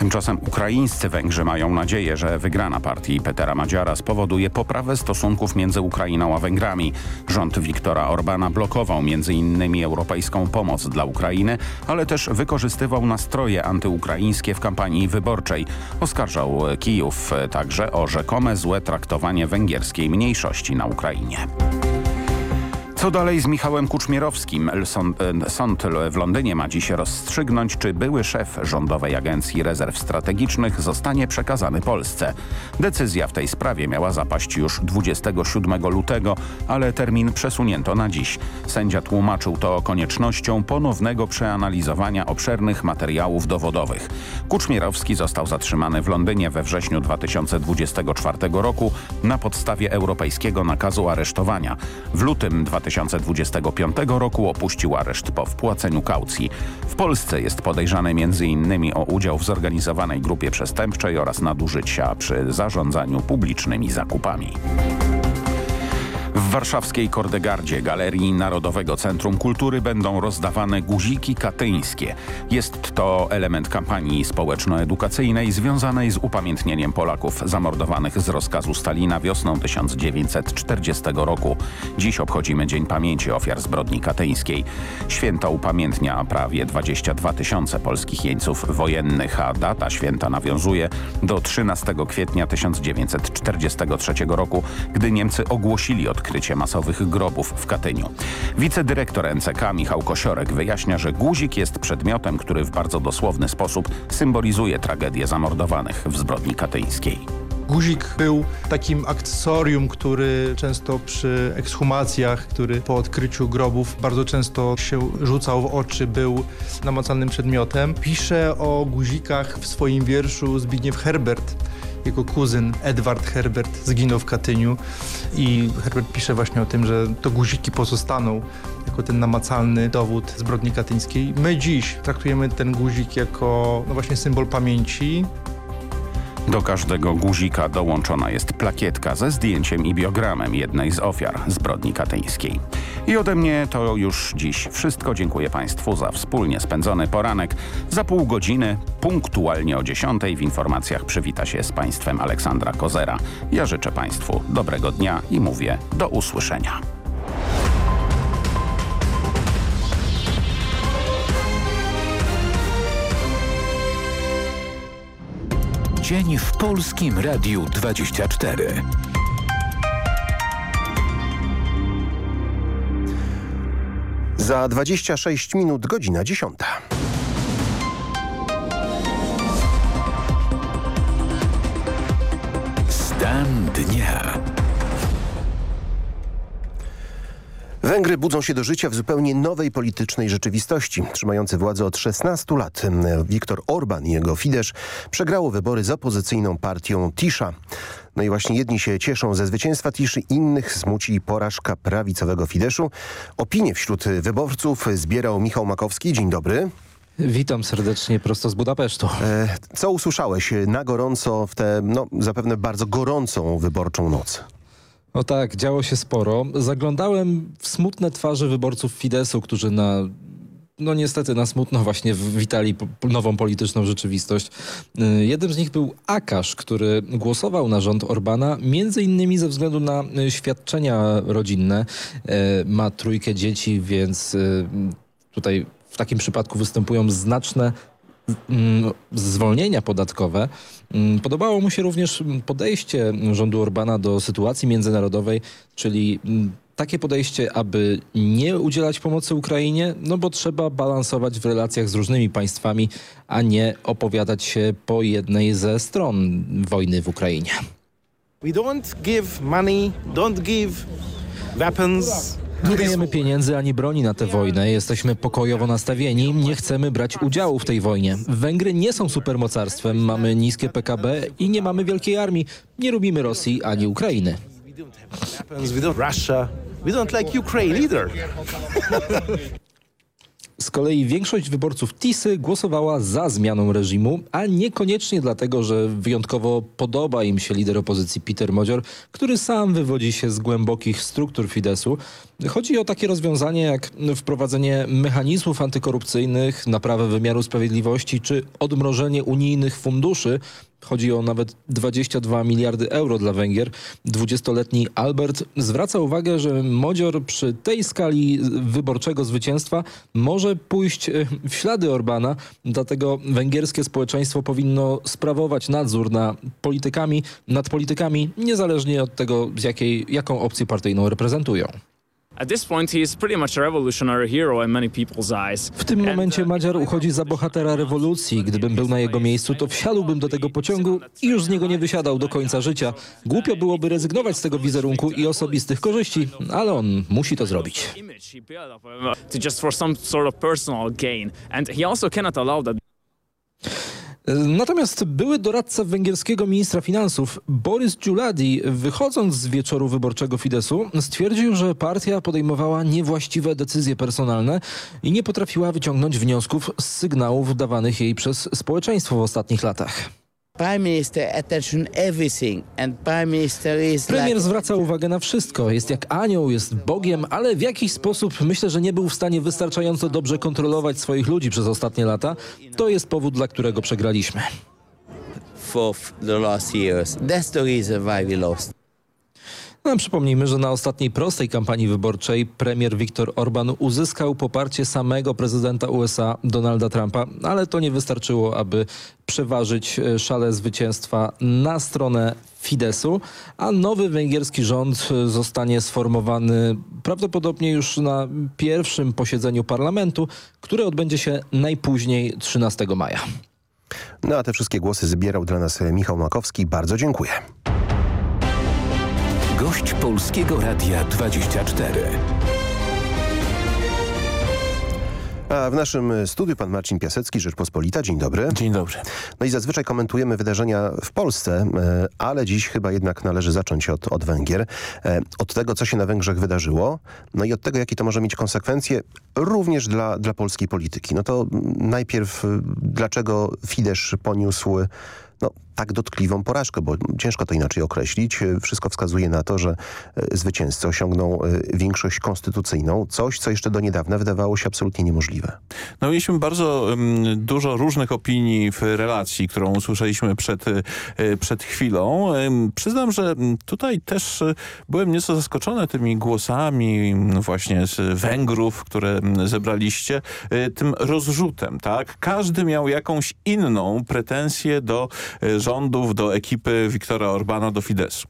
Speaker 2: Tymczasem ukraińscy Węgrzy mają nadzieję, że wygrana partii Petera Madziara spowoduje poprawę stosunków między Ukrainą a Węgrami. Rząd Viktora Orbana blokował m.in. europejską pomoc dla Ukrainy, ale też wykorzystywał nastroje antyukraińskie w kampanii wyborczej. Oskarżał Kijów także o rzekome złe traktowanie węgierskiej mniejszości na Ukrainie. Co dalej z Michałem Kuczmierowskim? Sąd w Londynie ma dziś rozstrzygnąć, czy były szef Rządowej Agencji Rezerw Strategicznych zostanie przekazany Polsce. Decyzja w tej sprawie miała zapaść już 27 lutego, ale termin przesunięto na dziś. Sędzia tłumaczył to koniecznością ponownego przeanalizowania obszernych materiałów dowodowych. Kuczmierowski został zatrzymany w Londynie we wrześniu 2024 roku na podstawie europejskiego nakazu aresztowania. W lutym 2025 2025 roku opuścił areszt po wpłaceniu kaucji. W Polsce jest podejrzany m.in. o udział w zorganizowanej grupie przestępczej oraz nadużycia przy zarządzaniu publicznymi zakupami. W warszawskiej Kordegardzie Galerii Narodowego Centrum Kultury będą rozdawane guziki katyńskie. Jest to element kampanii społeczno-edukacyjnej związanej z upamiętnieniem Polaków zamordowanych z rozkazu Stalina wiosną 1940 roku. Dziś obchodzimy Dzień Pamięci Ofiar Zbrodni Katyńskiej. Święto upamiętnia prawie 22 tysiące polskich jeńców wojennych, a data święta nawiązuje do 13 kwietnia 1943 roku, gdy Niemcy ogłosili odkrycie masowych grobów w Katyniu. Wicedyrektor NCK Michał Kosiorek wyjaśnia, że guzik jest przedmiotem, który w bardzo dosłowny sposób symbolizuje tragedię zamordowanych w zbrodni katyńskiej.
Speaker 21: Guzik był takim akcesorium, który często przy ekshumacjach, który po odkryciu grobów bardzo często się rzucał w oczy, był namacalnym przedmiotem. Pisze o guzikach w swoim wierszu Zbigniew Herbert. Jego kuzyn Edward Herbert zginął w Katyniu i Herbert pisze właśnie o tym, że to guziki pozostaną jako ten namacalny dowód zbrodni katyńskiej. My dziś traktujemy ten guzik jako no właśnie symbol pamięci,
Speaker 2: do każdego guzika dołączona jest plakietka ze zdjęciem i biogramem jednej z ofiar zbrodni katyńskiej. I ode mnie to już dziś wszystko. Dziękuję Państwu za wspólnie spędzony poranek. Za pół godziny, punktualnie o 10 w informacjach przywita się z Państwem Aleksandra Kozera. Ja życzę Państwu dobrego dnia i mówię do usłyszenia.
Speaker 1: Dzień w Polskim Radiu 24.
Speaker 12: Za 26 minut godzina 10.
Speaker 1: Stan dnia.
Speaker 12: Węgry budzą się do życia w zupełnie nowej politycznej rzeczywistości. Trzymający władzę od 16 lat Viktor Orban i jego Fidesz przegrało wybory z opozycyjną partią Tisza. No i właśnie jedni się cieszą ze zwycięstwa Tiszy, innych smuci porażka prawicowego Fideszu. Opinie wśród wyborców zbierał Michał Makowski. Dzień dobry.
Speaker 22: Witam serdecznie prosto z Budapesztu.
Speaker 12: E, co usłyszałeś na gorąco w tę, no zapewne bardzo gorącą wyborczą noc?
Speaker 22: O tak, działo się sporo. Zaglądałem w smutne twarze wyborców Fidesu, którzy na no niestety na smutno właśnie witali nową polityczną rzeczywistość. Y, jednym z nich był Akasz, który głosował na rząd Orbana między innymi ze względu na y, świadczenia rodzinne. Y, ma trójkę dzieci, więc tutaj w takim przypadku występują znaczne mm, zwolnienia podatkowe. Mm, podobało mu się również podejście rządu Orbana do sytuacji międzynarodowej, czyli mm, takie podejście, aby nie udzielać pomocy Ukrainie, no bo trzeba balansować w relacjach z różnymi państwami, a nie opowiadać się po jednej ze stron wojny w Ukrainie.
Speaker 23: We don't give money, don't give weapons.
Speaker 22: Nie dajemy pieniędzy ani broni na tę wojnę. Jesteśmy pokojowo nastawieni. Nie chcemy brać udziału w tej wojnie. Węgry nie są supermocarstwem. Mamy niskie PKB i nie mamy wielkiej armii. Nie lubimy Rosji ani Ukrainy.
Speaker 23: We don't like Ukraine either.
Speaker 22: Z kolei większość wyborców Tisy głosowała za zmianą reżimu, a niekoniecznie dlatego, że wyjątkowo podoba im się lider opozycji Peter Modzior, który sam wywodzi się z głębokich struktur Fidesu. Chodzi o takie rozwiązanie jak wprowadzenie mechanizmów antykorupcyjnych, naprawę wymiaru sprawiedliwości czy odmrożenie unijnych funduszy, Chodzi o nawet 22 miliardy euro dla Węgier. Dwudziestoletni Albert zwraca uwagę, że Modzior przy tej skali wyborczego zwycięstwa może pójść e, w ślady Orbana. Dlatego węgierskie społeczeństwo powinno sprawować nadzór na politykami, nad politykami, niezależnie od tego, z jakiej, jaką opcję partyjną reprezentują. W tym momencie Madziar uchodzi za bohatera rewolucji. Gdybym był na jego miejscu, to wsiadłbym do tego pociągu i już z niego nie wysiadał do końca życia. Głupio byłoby rezygnować z tego wizerunku i osobistych korzyści, ale on musi to zrobić. Natomiast były doradca węgierskiego ministra finansów Boris Giuladi, wychodząc z wieczoru wyborczego Fidesu, stwierdził, że partia podejmowała niewłaściwe decyzje personalne i nie potrafiła wyciągnąć wniosków z sygnałów dawanych jej przez społeczeństwo w ostatnich latach. Premier zwraca uwagę na wszystko. Jest jak anioł, jest Bogiem, ale w jakiś sposób myślę, że nie był w stanie wystarczająco dobrze kontrolować swoich ludzi przez ostatnie lata. To jest powód, dla którego przegraliśmy. For the last years. That's the reason why we lost. Przypomnijmy, że na ostatniej prostej kampanii wyborczej premier Viktor Orban uzyskał poparcie samego prezydenta USA Donalda Trumpa, ale to nie wystarczyło, aby przeważyć e, szale zwycięstwa na stronę Fidesu, a nowy węgierski rząd e, zostanie sformowany prawdopodobnie już na pierwszym posiedzeniu parlamentu, które odbędzie się najpóźniej 13 maja.
Speaker 12: No a te wszystkie głosy zbierał dla nas Michał Makowski. Bardzo dziękuję.
Speaker 1: Gość Polskiego Radia 24.
Speaker 12: A w naszym studiu pan Marcin Piasecki, Rzeczpospolita. Dzień dobry.
Speaker 24: Dzień dobry.
Speaker 12: No i zazwyczaj komentujemy wydarzenia w Polsce, e, ale dziś chyba jednak należy zacząć od, od Węgier. E, od tego, co się na Węgrzech wydarzyło, no i od tego, jakie to może mieć konsekwencje również dla, dla polskiej polityki. No to najpierw dlaczego Fidesz poniósł no, tak dotkliwą porażkę, bo ciężko to inaczej określić. Wszystko wskazuje na to, że e, zwycięzcy osiągną e, większość konstytucyjną. Coś, co jeszcze do niedawna wydawało się absolutnie niemożliwe.
Speaker 24: No mieliśmy bardzo dużo różnych opinii w relacji, którą usłyszeliśmy przed, e, przed chwilą. Przyznam, że tutaj też byłem nieco zaskoczony tymi głosami właśnie z Węgrów, które zebraliście, tym rozrzutem. tak? Każdy miał jakąś inną pretensję do rządów, do ekipy Viktora Orbana, do Fidesu.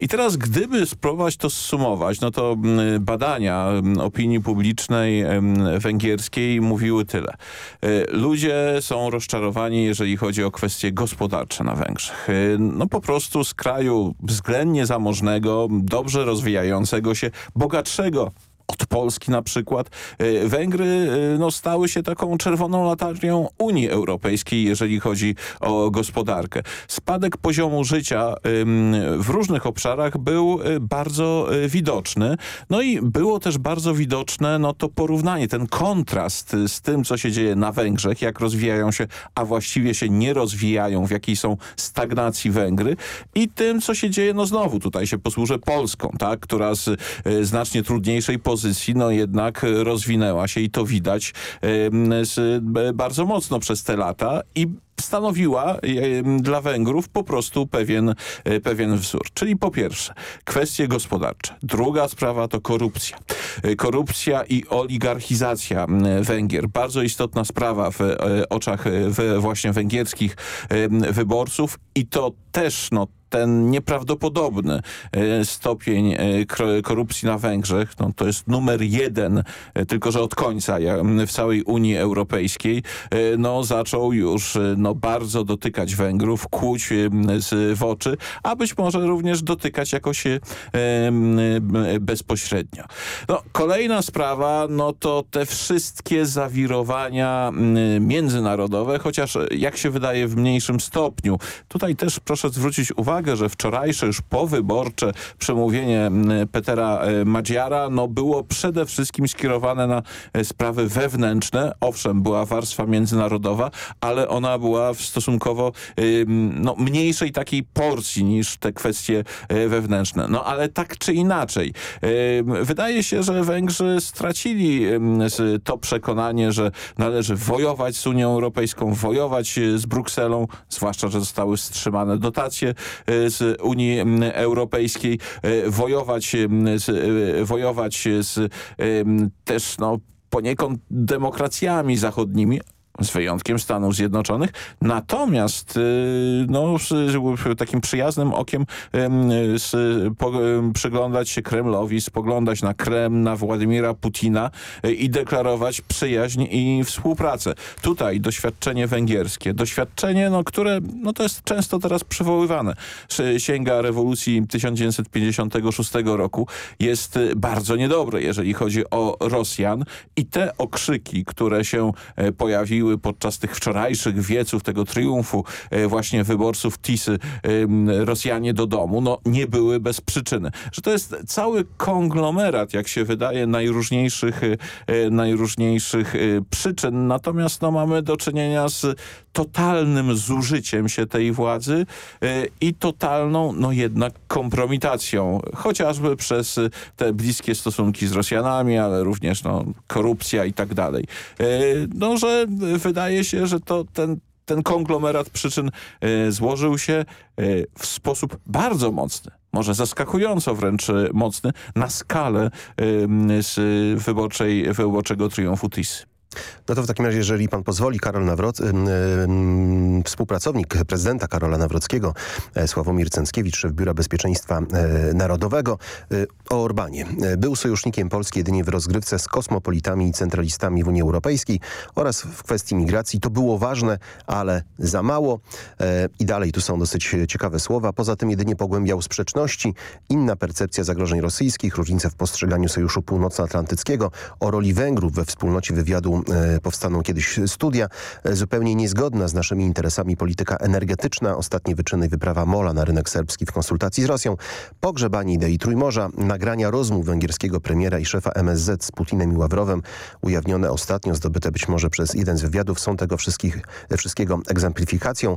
Speaker 24: I teraz gdyby spróbować to zsumować, no to mm, badania mm, opinii publicznej węgierskiej mówiły tyle. E, ludzie są rozczarowani, jeżeli chodzi o kwestie gospodarcze na Węgrzech. E, no po prostu z kraju względnie zamożnego, dobrze rozwijającego się, bogatszego od Polski na przykład. E, Węgry no, stały się taką czerwoną latarnią Unii Europejskiej, jeżeli chodzi o gospodarkę. Spadek poziomu życia w różnych obszarach był bardzo widoczny. No i było też bardzo widoczne no, to porównanie, ten kontrast z tym, co się dzieje na Węgrzech, jak rozwijają się, a właściwie się nie rozwijają, w jakiej są stagnacji Węgry i tym, co się dzieje, no znowu tutaj się posłużę Polską, tak, która z e, znacznie trudniejszej pozycji, no jednak rozwinęła się i to widać bardzo mocno przez te lata i stanowiła dla Węgrów po prostu pewien, e, pewien wzór. Czyli po pierwsze kwestie gospodarcze. Druga sprawa to korupcja. E, korupcja i oligarchizacja Węgier. Bardzo istotna sprawa w oczach właśnie węgierskich wyborców i to też no, ten nieprawdopodobny e, stopień e, korupcji na Węgrzech, no to jest numer jeden, e, tylko że od końca w całej Unii Europejskiej, no zaczął już no, bardzo dotykać Węgrów, kłuć w oczy, a być może również dotykać jakoś bezpośrednio. No, kolejna sprawa, no to te wszystkie zawirowania międzynarodowe, chociaż jak się wydaje w mniejszym stopniu. Tutaj też proszę zwrócić uwagę, uwagę, że wczorajsze już powyborcze przemówienie Petera e, Madziara no, było przede wszystkim skierowane na e, sprawy wewnętrzne. Owszem, była warstwa międzynarodowa, ale ona była w stosunkowo no, mniejszej takiej porcji niż te kwestie e, wewnętrzne. No ale tak czy inaczej, wydaje się, że Węgrzy stracili to przekonanie, że należy wojować z Unią Europejską, wojować z Brukselą, zwłaszcza, że zostały wstrzymane dotacje z Unii Europejskiej, e, wojować, z, e, wojować z też no, poniekąd demokracjami zachodnimi, z wyjątkiem Stanów Zjednoczonych. Natomiast y, no, takim przyjaznym okiem przyglądać się Kremlowi, spoglądać na Kreml, na Władimira Putina y, i deklarować przyjaźń i współpracę. Tutaj doświadczenie węgierskie, doświadczenie, no, które no, to jest często teraz przywoływane. Sięga rewolucji 1956 roku. Jest y, bardzo niedobre, jeżeli chodzi o Rosjan i te okrzyki, które się e, podczas tych wczorajszych wieców, tego triumfu e, właśnie wyborców Tisy Rosjanie do domu, no nie były bez przyczyny. Że to jest cały konglomerat, jak się wydaje, najróżniejszych, e, najróżniejszych e, przyczyn. Natomiast no, mamy do czynienia z totalnym zużyciem się tej władzy i totalną, no jednak kompromitacją, chociażby przez te bliskie stosunki z Rosjanami, ale również no, korupcja i tak dalej. No, że wydaje się, że to ten, ten konglomerat przyczyn e, złożył się e, w sposób bardzo mocny może zaskakująco wręcz mocny, na skalę z wyborczej, wyborczego triumfu TIS.
Speaker 12: No to w takim razie, jeżeli pan pozwoli, Karol Nawroc, współpracownik prezydenta Karola Nawrockiego, e, Sławomir Cęckiewicz, szef Biura Bezpieczeństwa e, Narodowego, e, o Orbanie. Był sojusznikiem Polski jedynie w rozgrywce z kosmopolitami i centralistami w Unii Europejskiej oraz w kwestii migracji. To było ważne, ale za mało. I dalej tu są dosyć ciekawe słowa. Poza tym jedynie pogłębiał sprzeczności, inna percepcja zagrożeń rosyjskich, różnice w postrzeganiu Sojuszu Północnoatlantyckiego, o roli Węgrów we wspólnocie wywiadu powstaną kiedyś studia, e, zupełnie niezgodna z naszymi interesami polityka energetyczna. Ostatnie wyczyny wyprawa Mola na rynek serbski w konsultacji z Rosją, pogrzebanie idei Trójmorza, nagrania rozmów węgierskiego premiera i szefa MSZ z Putinem i Ławrowem, ujawnione ostatnio, zdobyte być może przez jeden z wywiadów, są tego e, wszystkiego egzemplifikacją.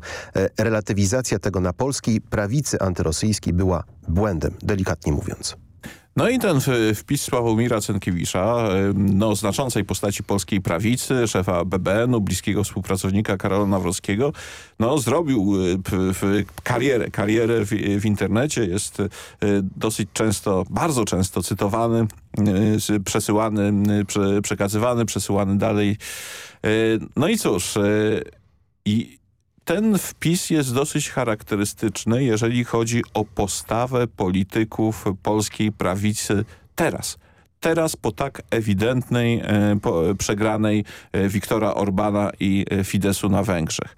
Speaker 12: Relatywizacja tego na polskiej prawicy antyrosyjskiej była błędem, delikatnie mówiąc.
Speaker 24: No i ten wpis Sławomira Cenkiewicza, no, znaczącej postaci polskiej prawicy, szefa BBN-u, bliskiego współpracownika Karola Nawrockiego, no, zrobił y, karierę, karierę w, w internecie, jest y, dosyć często, bardzo często cytowany, y, przesyłany, przekazywany, przesyłany dalej. No i cóż, i ten wpis jest dosyć charakterystyczny, jeżeli chodzi o postawę polityków polskiej prawicy teraz teraz po tak ewidentnej e, po, przegranej e, Wiktora Orbana i e, Fidesu na Węgrzech.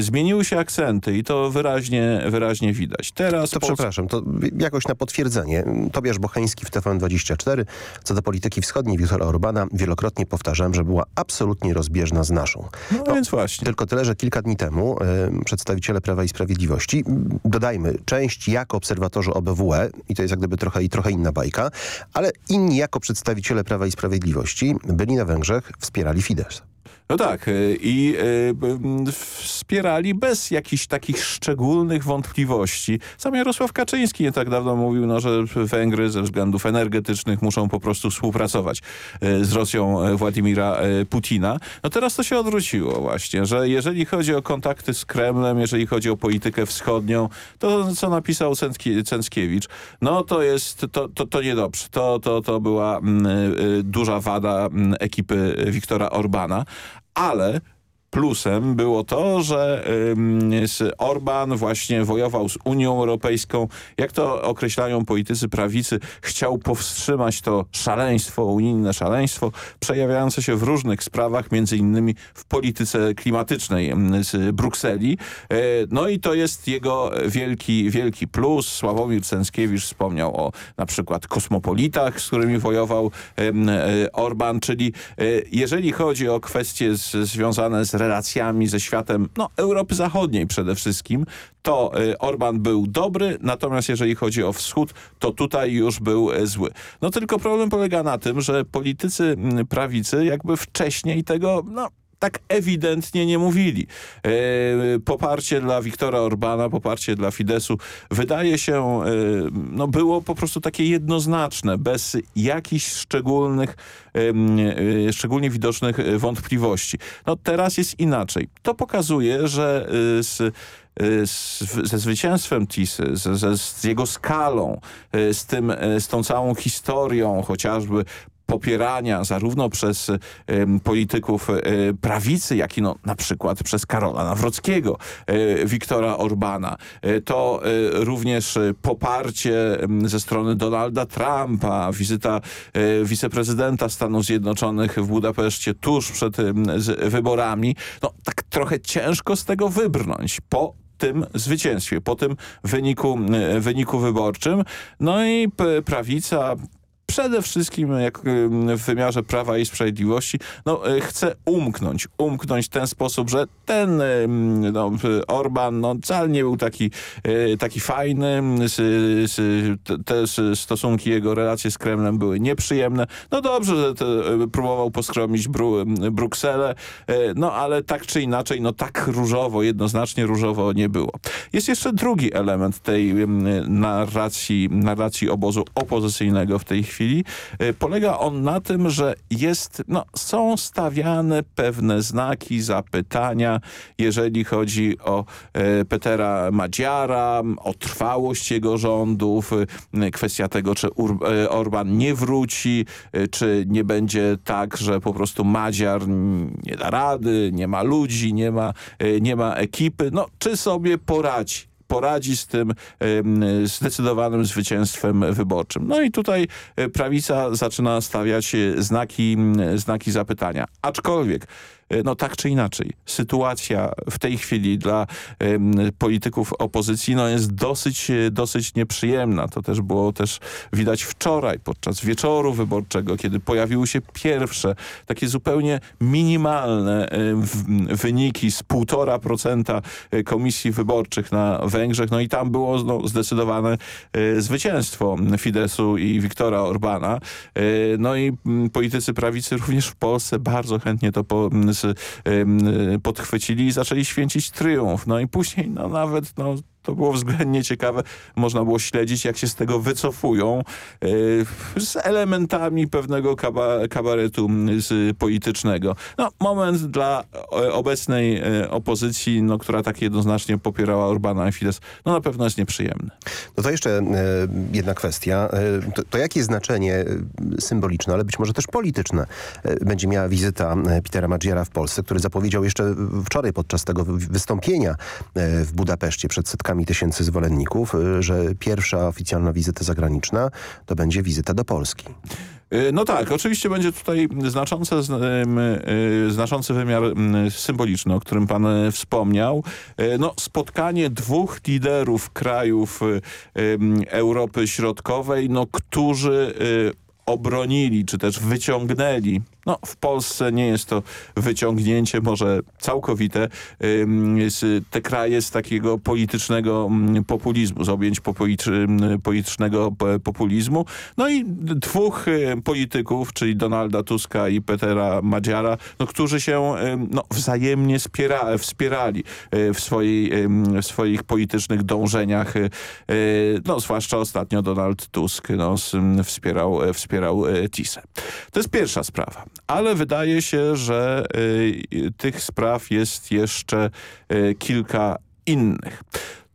Speaker 24: Zmieniły się akcenty i to wyraźnie, wyraźnie widać. Teraz
Speaker 12: to przepraszam, to jakoś na potwierdzenie. Tobiasz Bocheński w TVN24 co do polityki wschodniej Wiktora Orbana wielokrotnie powtarzałem, że była absolutnie rozbieżna z naszą.
Speaker 24: No, no więc właśnie.
Speaker 12: Tylko tyle, że kilka dni temu y, przedstawiciele Prawa i Sprawiedliwości, dodajmy, część jako obserwatorzy OBWE i to jest jak gdyby trochę, i trochę inna bajka, ale inni jako przedstawiciele Prawa i Sprawiedliwości byli na Węgrzech, wspierali Fidesz.
Speaker 24: No tak y, i y, wspierali bez jakichś takich szczególnych wątpliwości. Sam Jarosław Kaczyński nie tak dawno mówił, no, że Węgry ze względów energetycznych muszą po prostu współpracować y, z Rosją Władimira Putina. No teraz to się odwróciło właśnie, że jeżeli chodzi o kontakty z Kremlem, jeżeli chodzi o politykę wschodnią, to co napisał Cęcki, Cęckiewicz, no to jest, to, to, to niedobrze. To, to, to była mm, duża wada mm, ekipy Wiktora Orbana ale Plusem było to, że Orban właśnie wojował z Unią Europejską. Jak to określają politycy prawicy, chciał powstrzymać to szaleństwo, unijne szaleństwo, przejawiające się w różnych sprawach, między innymi w polityce klimatycznej z Brukseli. E, no i to jest jego wielki, wielki plus. Sławomir Cęckiewicz wspomniał o na przykład kosmopolitach, z którymi wojował e, Orban, czyli e, jeżeli chodzi o kwestie z, związane z relacjami ze światem no, Europy Zachodniej przede wszystkim, to y, Orban był dobry, natomiast jeżeli chodzi o wschód, to tutaj już był y, zły. No tylko problem polega na tym, że politycy mm, prawicy jakby wcześniej tego no, tak ewidentnie nie mówili. E, poparcie dla Wiktora Orbana, poparcie dla Fidesu wydaje się, e, no było po prostu takie jednoznaczne, bez jakichś szczególnych, e, szczególnie widocznych wątpliwości. No teraz jest inaczej. To pokazuje, że z ze zwycięstwem Tisy, z, z, jego skalą, z, tym, z tą całą historią chociażby popierania zarówno przez polityków y, prawicy, jak i no, na przykład przez Karola Nawrockiego, y, Wiktora Orbana. To również poparcie ze strony Donalda Trumpa, wizyta wiceprezydenta Stanów Zjednoczonych w Budapeszcie tuż przed wyborami. No tak trochę ciężko z tego wybrnąć po tym zwycięstwie, po tym wyniku, wyniku wyborczym. No i prawica, przede wszystkim jak w wymiarze Prawa i Sprawiedliwości no, e, chce umknąć, umknąć w ten sposób, że ten no, Orban no, wcale nie był taki, taki fajny, te stosunki, jego relacje z Kremlem były nieprzyjemne. No dobrze, że próbował poskromić Bru, Brukselę, no ale tak czy inaczej, no tak różowo, jednoznacznie różowo nie było. Jest jeszcze drugi element tej narracji, narracji obozu opozycyjnego w tej chwili, chwili. E, polega on na tym, że jest, no, są stawiane pewne znaki, zapytania, jeżeli chodzi o e, Petera Madziara, o trwałość jego rządów, e, kwestia tego, czy e, Orban nie wróci, e, czy nie będzie tak, że po prostu Madziar nie da rady, nie ma ludzi, nie ma, e, nie ma ekipy, no czy sobie poradzi poradzi z tym zdecydowanym zwycięstwem wyborczym. No i tutaj e, prawica zaczyna stawiać e, znaki, znaki zapytania. Aczkolwiek no tak czy inaczej, sytuacja w tej chwili dla polityków opozycji no, jest dosyć, e, dosyć nieprzyjemna. To też było też widać wczoraj podczas wieczoru wyborczego, kiedy pojawiły się pierwsze takie zupełnie minimalne wyniki z 1,5% e, komisji wyborczych na Węgrzech. No i tam było no, zdecydowane zwycięstwo Fidesu i Viktora Orbana. No i politycy prawicy również w Polsce bardzo chętnie to po, podchwycili i zaczęli święcić triumf. No i później no nawet no, to było względnie ciekawe. Można było śledzić, jak się z tego wycofują yy, z elementami pewnego kaba, kabaretu z politycznego. No, moment dla e, obecnej e, opozycji, no, która tak jednoznacznie popierała Orbana i Fidesz, no na pewno jest nieprzyjemny.
Speaker 12: No to jeszcze jedna kwestia. To, to jakie znaczenie symboliczne, ale być może też polityczne będzie miała wizyta Petera Maggiera w Polsce, który zapowiedział jeszcze wczoraj podczas tego wystąpienia w Budapeszcie przed setkami setkami tysięcy zwolenników, y, że pierwsza oficjalna wizyta zagraniczna to będzie wizyta do Polski.
Speaker 24: No tak, oczywiście będzie tutaj znaczące, znaczący wymiar symboliczny, o którym pan wspomniał. No, spotkanie dwóch liderów krajów Europy Środkowej, no, którzy obronili, czy też wyciągnęli no, w Polsce nie jest to wyciągnięcie może całkowite te kraje z takiego politycznego mm, populizmu, z objęć politycznego populizmu. No i dwóch polityków, czyli Donalda Tuska i Petera Madziara, no, którzy się no, wzajemnie wspiera, wspierali e, w, swojej, w swoich politycznych dążeniach. E, no, zwłaszcza ostatnio Donald Tusk no, wspierał, e, wspierał TISę. To jest pierwsza sprawa ale wydaje się, że y, tych spraw jest jeszcze y, kilka innych.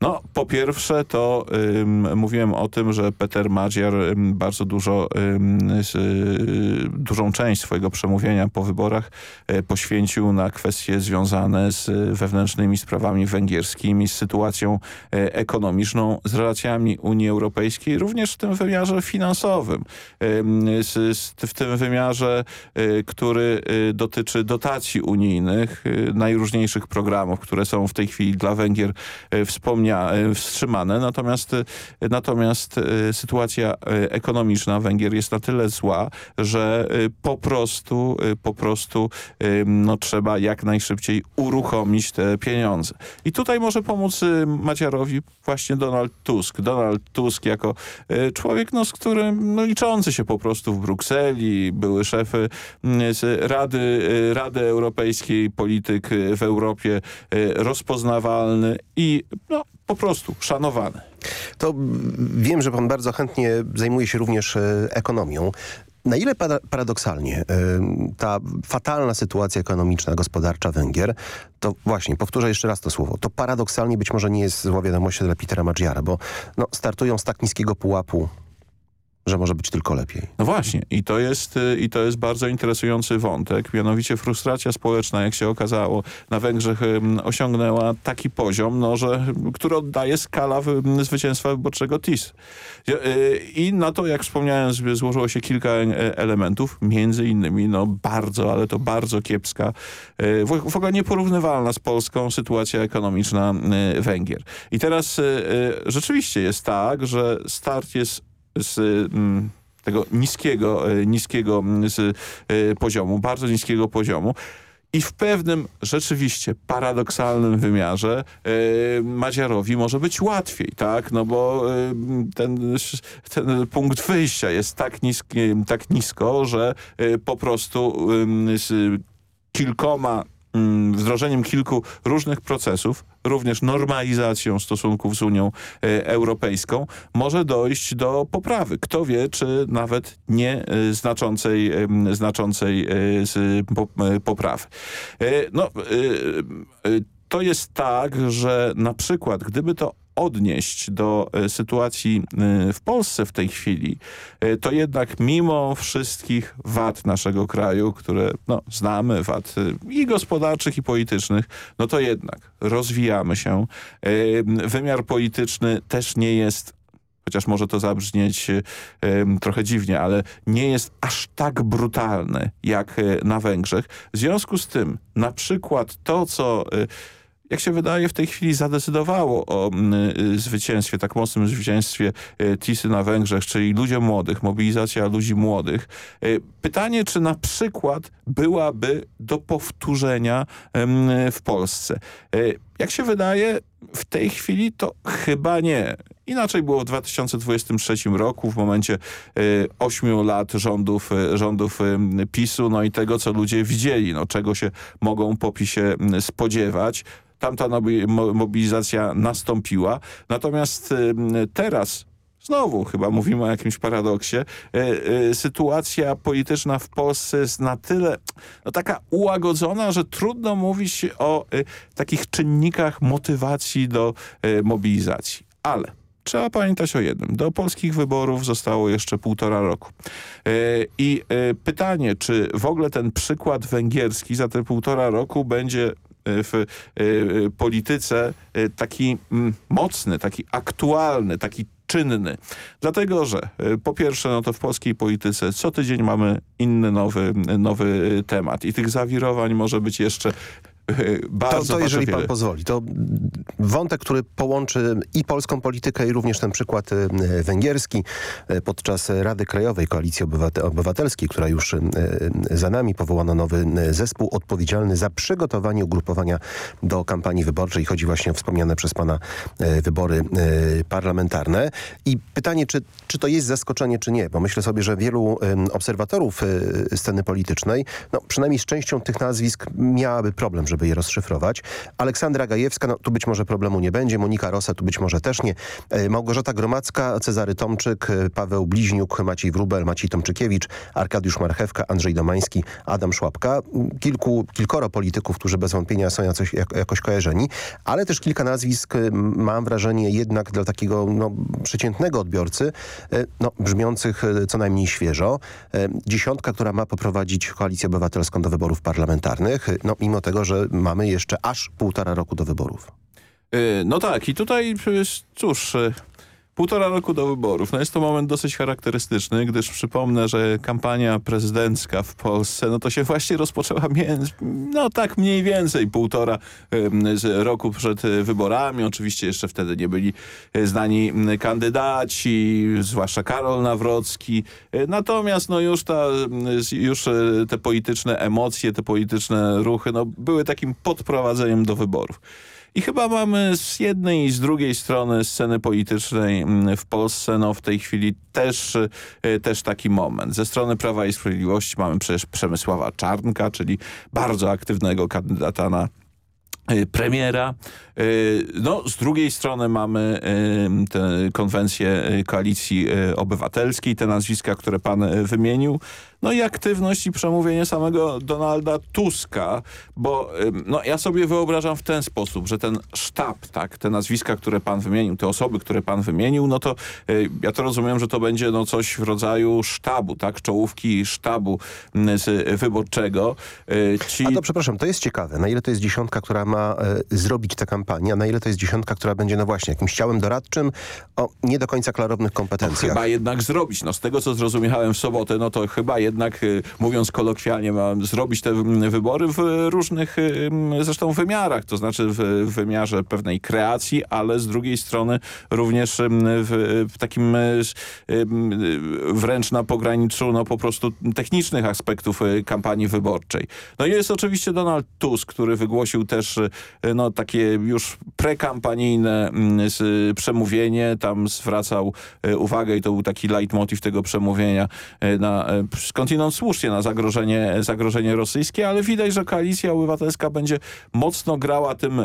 Speaker 24: No, po pierwsze to ym, mówiłem o tym, że Peter Madziar bardzo dużo, y, dużą część swojego przemówienia po wyborach y, poświęcił na kwestie związane z wewnętrznymi sprawami węgierskimi, z sytuacją y, ekonomiczną, z relacjami Unii Europejskiej, również w tym wymiarze finansowym, z, z, w tym wymiarze, który dotyczy dotacji unijnych, najróżniejszych programów, które są w tej chwili dla Węgier wspomniane E, wstrzymane, natomiast, e, natomiast e, sytuacja ekonomiczna Węgier jest na tyle zła, że po prostu, po prostu no, trzeba jak najszybciej uruchomić te pieniądze. I tutaj może pomóc Maciarowi właśnie Donald Tusk. Donald Tusk jako człowiek, no, z którym no, liczący się po prostu w Brukseli, były szefy z Rady, Rady Europejskiej, polityk w Europie rozpoznawalny i no, po prostu szanowany.
Speaker 12: To wiem, że pan bardzo chętnie zajmuje się również e, ekonomią. Na ile paradoksalnie e, ta fatalna sytuacja ekonomiczna, gospodarcza Węgier, to właśnie, powtórzę jeszcze raz to słowo, to paradoksalnie być może nie jest zła wiadomość dla Petera Maggiara, bo no, startują z tak niskiego pułapu że może być tylko lepiej.
Speaker 24: No właśnie i to jest, y, i to jest bardzo interesujący wątek, mianowicie frustracja społeczna, jak się okazało, na Węgrzech osiągnęła taki poziom, no, że, który oddaje skala zwycięstwa wyborczego TIS. Y, I na to, jak wspomniałem, złożyło się kilka e, elementów, między innymi no, bardzo, ale to bardzo kiepska, y, w ogóle nieporównywalna z Polską sytuacja ekonomiczna Węgier. I teraz rzeczywiście jest tak, że start jest z mm, tego niskiego, e, niskiego mm, e, poziomu, bardzo niskiego poziomu. I w pewnym rzeczywiście paradoksalnym wymiarze e, Madziarowi może być łatwiej, tak? No bo ten, ten punkt wyjścia jest tak, niski, tak nisko, że po prostu kilkoma wdrożeniem kilku różnych procesów, również normalizacją stosunków z Unią e, Europejską, może dojść do poprawy. Kto wie, czy nawet nie znaczącej, znaczącej poprawy. No, to jest tak, że na przykład gdyby to odnieść do e, sytuacji e, w Polsce w tej chwili, e, to jednak mimo wszystkich wad naszego kraju, które no, znamy, wad i gospodarczych, i politycznych, no to jednak rozwijamy się. Wymiar polityczny też nie jest chociaż może to zabrzmieć trochę dziwnie, ale nie jest aż tak brutalny jak na Węgrzech. W związku z tym na przykład to, co jak się wydaje, w tej chwili zadecydowało o y, zwycięstwie, tak mocnym zwycięstwie y, Tisy na Węgrzech, czyli ludzie młodych, mobilizacja ludzi młodych. Y, pytanie, czy na przykład byłaby do powtórzenia w Polsce. Jak się wydaje, w tej chwili to chyba nie. Inaczej było w 2023 roku, w momencie ośmiu lat rządów, rządów PiSu, no i tego, co ludzie widzieli, no, czego się mogą po PiSie spodziewać tamta mobilizacja nastąpiła. Natomiast teraz Znowu chyba mówimy o jakimś paradoksie. E, e, sytuacja polityczna w Polsce jest na tyle no, taka ułagodzona, że trudno mówić o e, takich czynnikach motywacji do mobilizacji. Ale trzeba pamiętać o jednym. Do polskich wyborów zostało jeszcze półtora roku. I pytanie, czy w ogóle ten przykład węgierski za te półtora roku będzie w e, polityce e, taki mm, mocny, taki aktualny, taki czynny. Dlatego, że po pierwsze, no to w polskiej polityce co tydzień mamy inny nowy, nowy temat i tych zawirowań może być jeszcze bardzo,
Speaker 12: to, to jeżeli
Speaker 24: wiele.
Speaker 12: pan pozwoli, to wątek, który połączy i polską politykę i również ten przykład e, węgierski e, podczas Rady Krajowej Koalicji Obywatelskiej, która już e, za nami powołano nowy zespół odpowiedzialny za przygotowanie ugrupowania do kampanii wyborczej. Chodzi właśnie o wspomniane przez pana wybory parlamentarne. I pytanie, czy, czy to jest zaskoczenie, czy nie, bo myślę sobie, że wielu obserwatorów sceny politycznej, no przynajmniej z częścią tych nazwisk miałaby problem, żeby je rozszyfrować. Aleksandra Gajewska, no tu być może problemu nie będzie, Monika Rosa tu być może też nie. E, Małgorzata Gromacka, Cezary Tomczyk, e, Paweł Bliźniuk, Maciej Wrubel, Maciej Tomczykiewicz, Arkadiusz Marchewka, Andrzej Domański, Adam Szłapka. Kilku, kilkoro polityków, którzy bez wątpienia są jakoś, jakoś kojarzeni, ale też kilka nazwisk, e, mam wrażenie, jednak dla takiego no, przeciętnego odbiorcy, no, brzmiących co najmniej świeżo. Dziesiątka, która ma poprowadzić Koalicję Obywatelską do wyborów parlamentarnych, no mimo tego, że mamy jeszcze aż półtora roku do wyborów.
Speaker 24: No tak i tutaj cóż, Półtora roku do wyborów. No jest to moment dosyć charakterystyczny, gdyż przypomnę, że kampania prezydencka w Polsce, no to się właśnie rozpoczęła, no tak mniej więcej półtora roku przed wyborami. Oczywiście jeszcze wtedy nie byli znani kandydaci, zwłaszcza Karol Nawrocki. Natomiast no już, ta, już e, te polityczne emocje, te polityczne ruchy, no były takim podprowadzeniem do wyborów. I chyba mamy z jednej i z drugiej strony sceny politycznej mm, w Polsce no w tej chwili też, y, też taki moment. Ze strony Prawa i Sprawiedliwości mamy przecież Przemysława Czarnka, czyli bardzo aktywnego kandydata na y, premiera. Y, no, z drugiej strony mamy tę konwencję Koalicji Obywatelskiej, te nazwiska, które pan wymienił. No i aktywność i przemówienie samego Donalda Tuska, bo no, ja sobie wyobrażam w ten sposób, że ten sztab, tak, te nazwiska, które pan wymienił, te osoby, które pan wymienił, no to ja to rozumiem, że to będzie no, coś w rodzaju sztabu, tak, czołówki sztabu wyborczego.
Speaker 12: Ci... A to przepraszam, to jest ciekawe, na ile to jest dziesiątka, która ma zrobić tę kampanię, a na ile to jest dziesiątka, która będzie no właśnie jakimś ciałem doradczym o nie do końca klarownych kompetencjach.
Speaker 24: No, chyba jednak zrobić, no z tego co zrozumiałem w sobotę, no to chyba jednak y, mówiąc kolokwialnie, ma zrobić te wybory w różnych y, zresztą wymiarach, to znaczy w wymiarze pewnej kreacji, ale z drugiej strony również w, takim y, wręcz na pograniczu no po prostu technicznych aspektów kampanii wyborczej. No i jest oczywiście Donald Tusk, który wygłosił też no takie już prekampanijne przemówienie, tam zwracał uwagę i to był taki leitmotiv tego przemówienia na skądinąd słusznie na zagrożenie, zagrożenie rosyjskie, ale widać, że koalicja obywatelska będzie mocno grała tym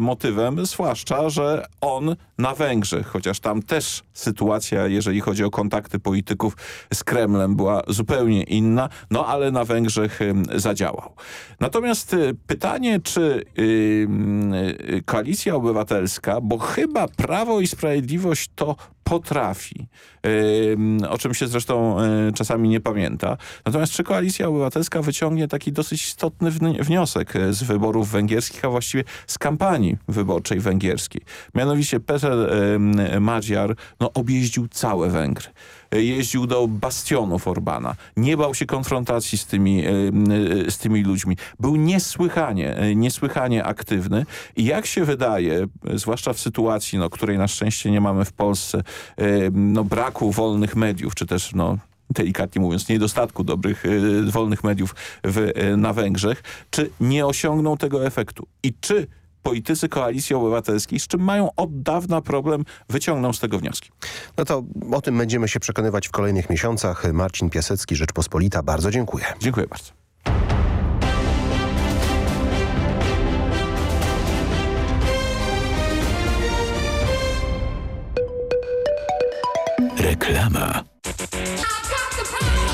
Speaker 24: motywem, zwłaszcza, że on na Węgrzech, chociaż tam też sytuacja, jeżeli chodzi o kontakty polityków z Kremlem była zupełnie inna, no ale na Węgrzech zadziałał. Natomiast y, pytanie, czy yy, koalicja obywatelska, bo chyba Prawo i Sprawiedliwość to potrafi, o czym się zresztą e, czasami nie pamięta. Natomiast czy Koalicja Obywatelska wyciągnie taki dosyć istotny wniosek e, z wyborów węgierskich, a właściwie z kampanii wyborczej węgierskiej. Mianowicie Peter Madziar no, objeździł całe Węgry jeździł do bastionów Orbana, nie bał się konfrontacji z tymi, z tymi ludźmi. Był niesłychanie, niesłychanie aktywny i jak się wydaje, zwłaszcza w sytuacji, no, której na szczęście nie mamy w Polsce, no, braku wolnych mediów, czy też no, delikatnie mówiąc, niedostatku dobrych, wolnych mediów w, na Węgrzech, czy nie osiągną tego efektu? I czy politycy Koalicji Obywatelskiej, z czym mają od dawna problem, wyciągną z tego wnioski.
Speaker 12: No to o tym będziemy się przekonywać w kolejnych miesiącach. Marcin Piasecki, Rzeczpospolita. Bardzo dziękuję.
Speaker 24: Dziękuję bardzo.
Speaker 1: Reklama.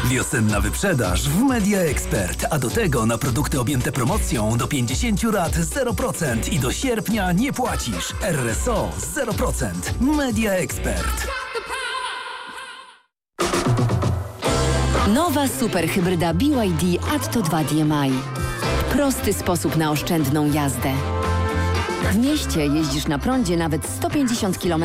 Speaker 25: Wiosenna wyprzedaż w Media Expert, a do tego na produkty objęte promocją do 50 lat 0% i do sierpnia nie płacisz. RSO 0%. Media Expert.
Speaker 9: Nowa superhybryda BYD Atto 2 DMI. Prosty sposób na oszczędną jazdę. W mieście jeździsz na prądzie nawet 150 km.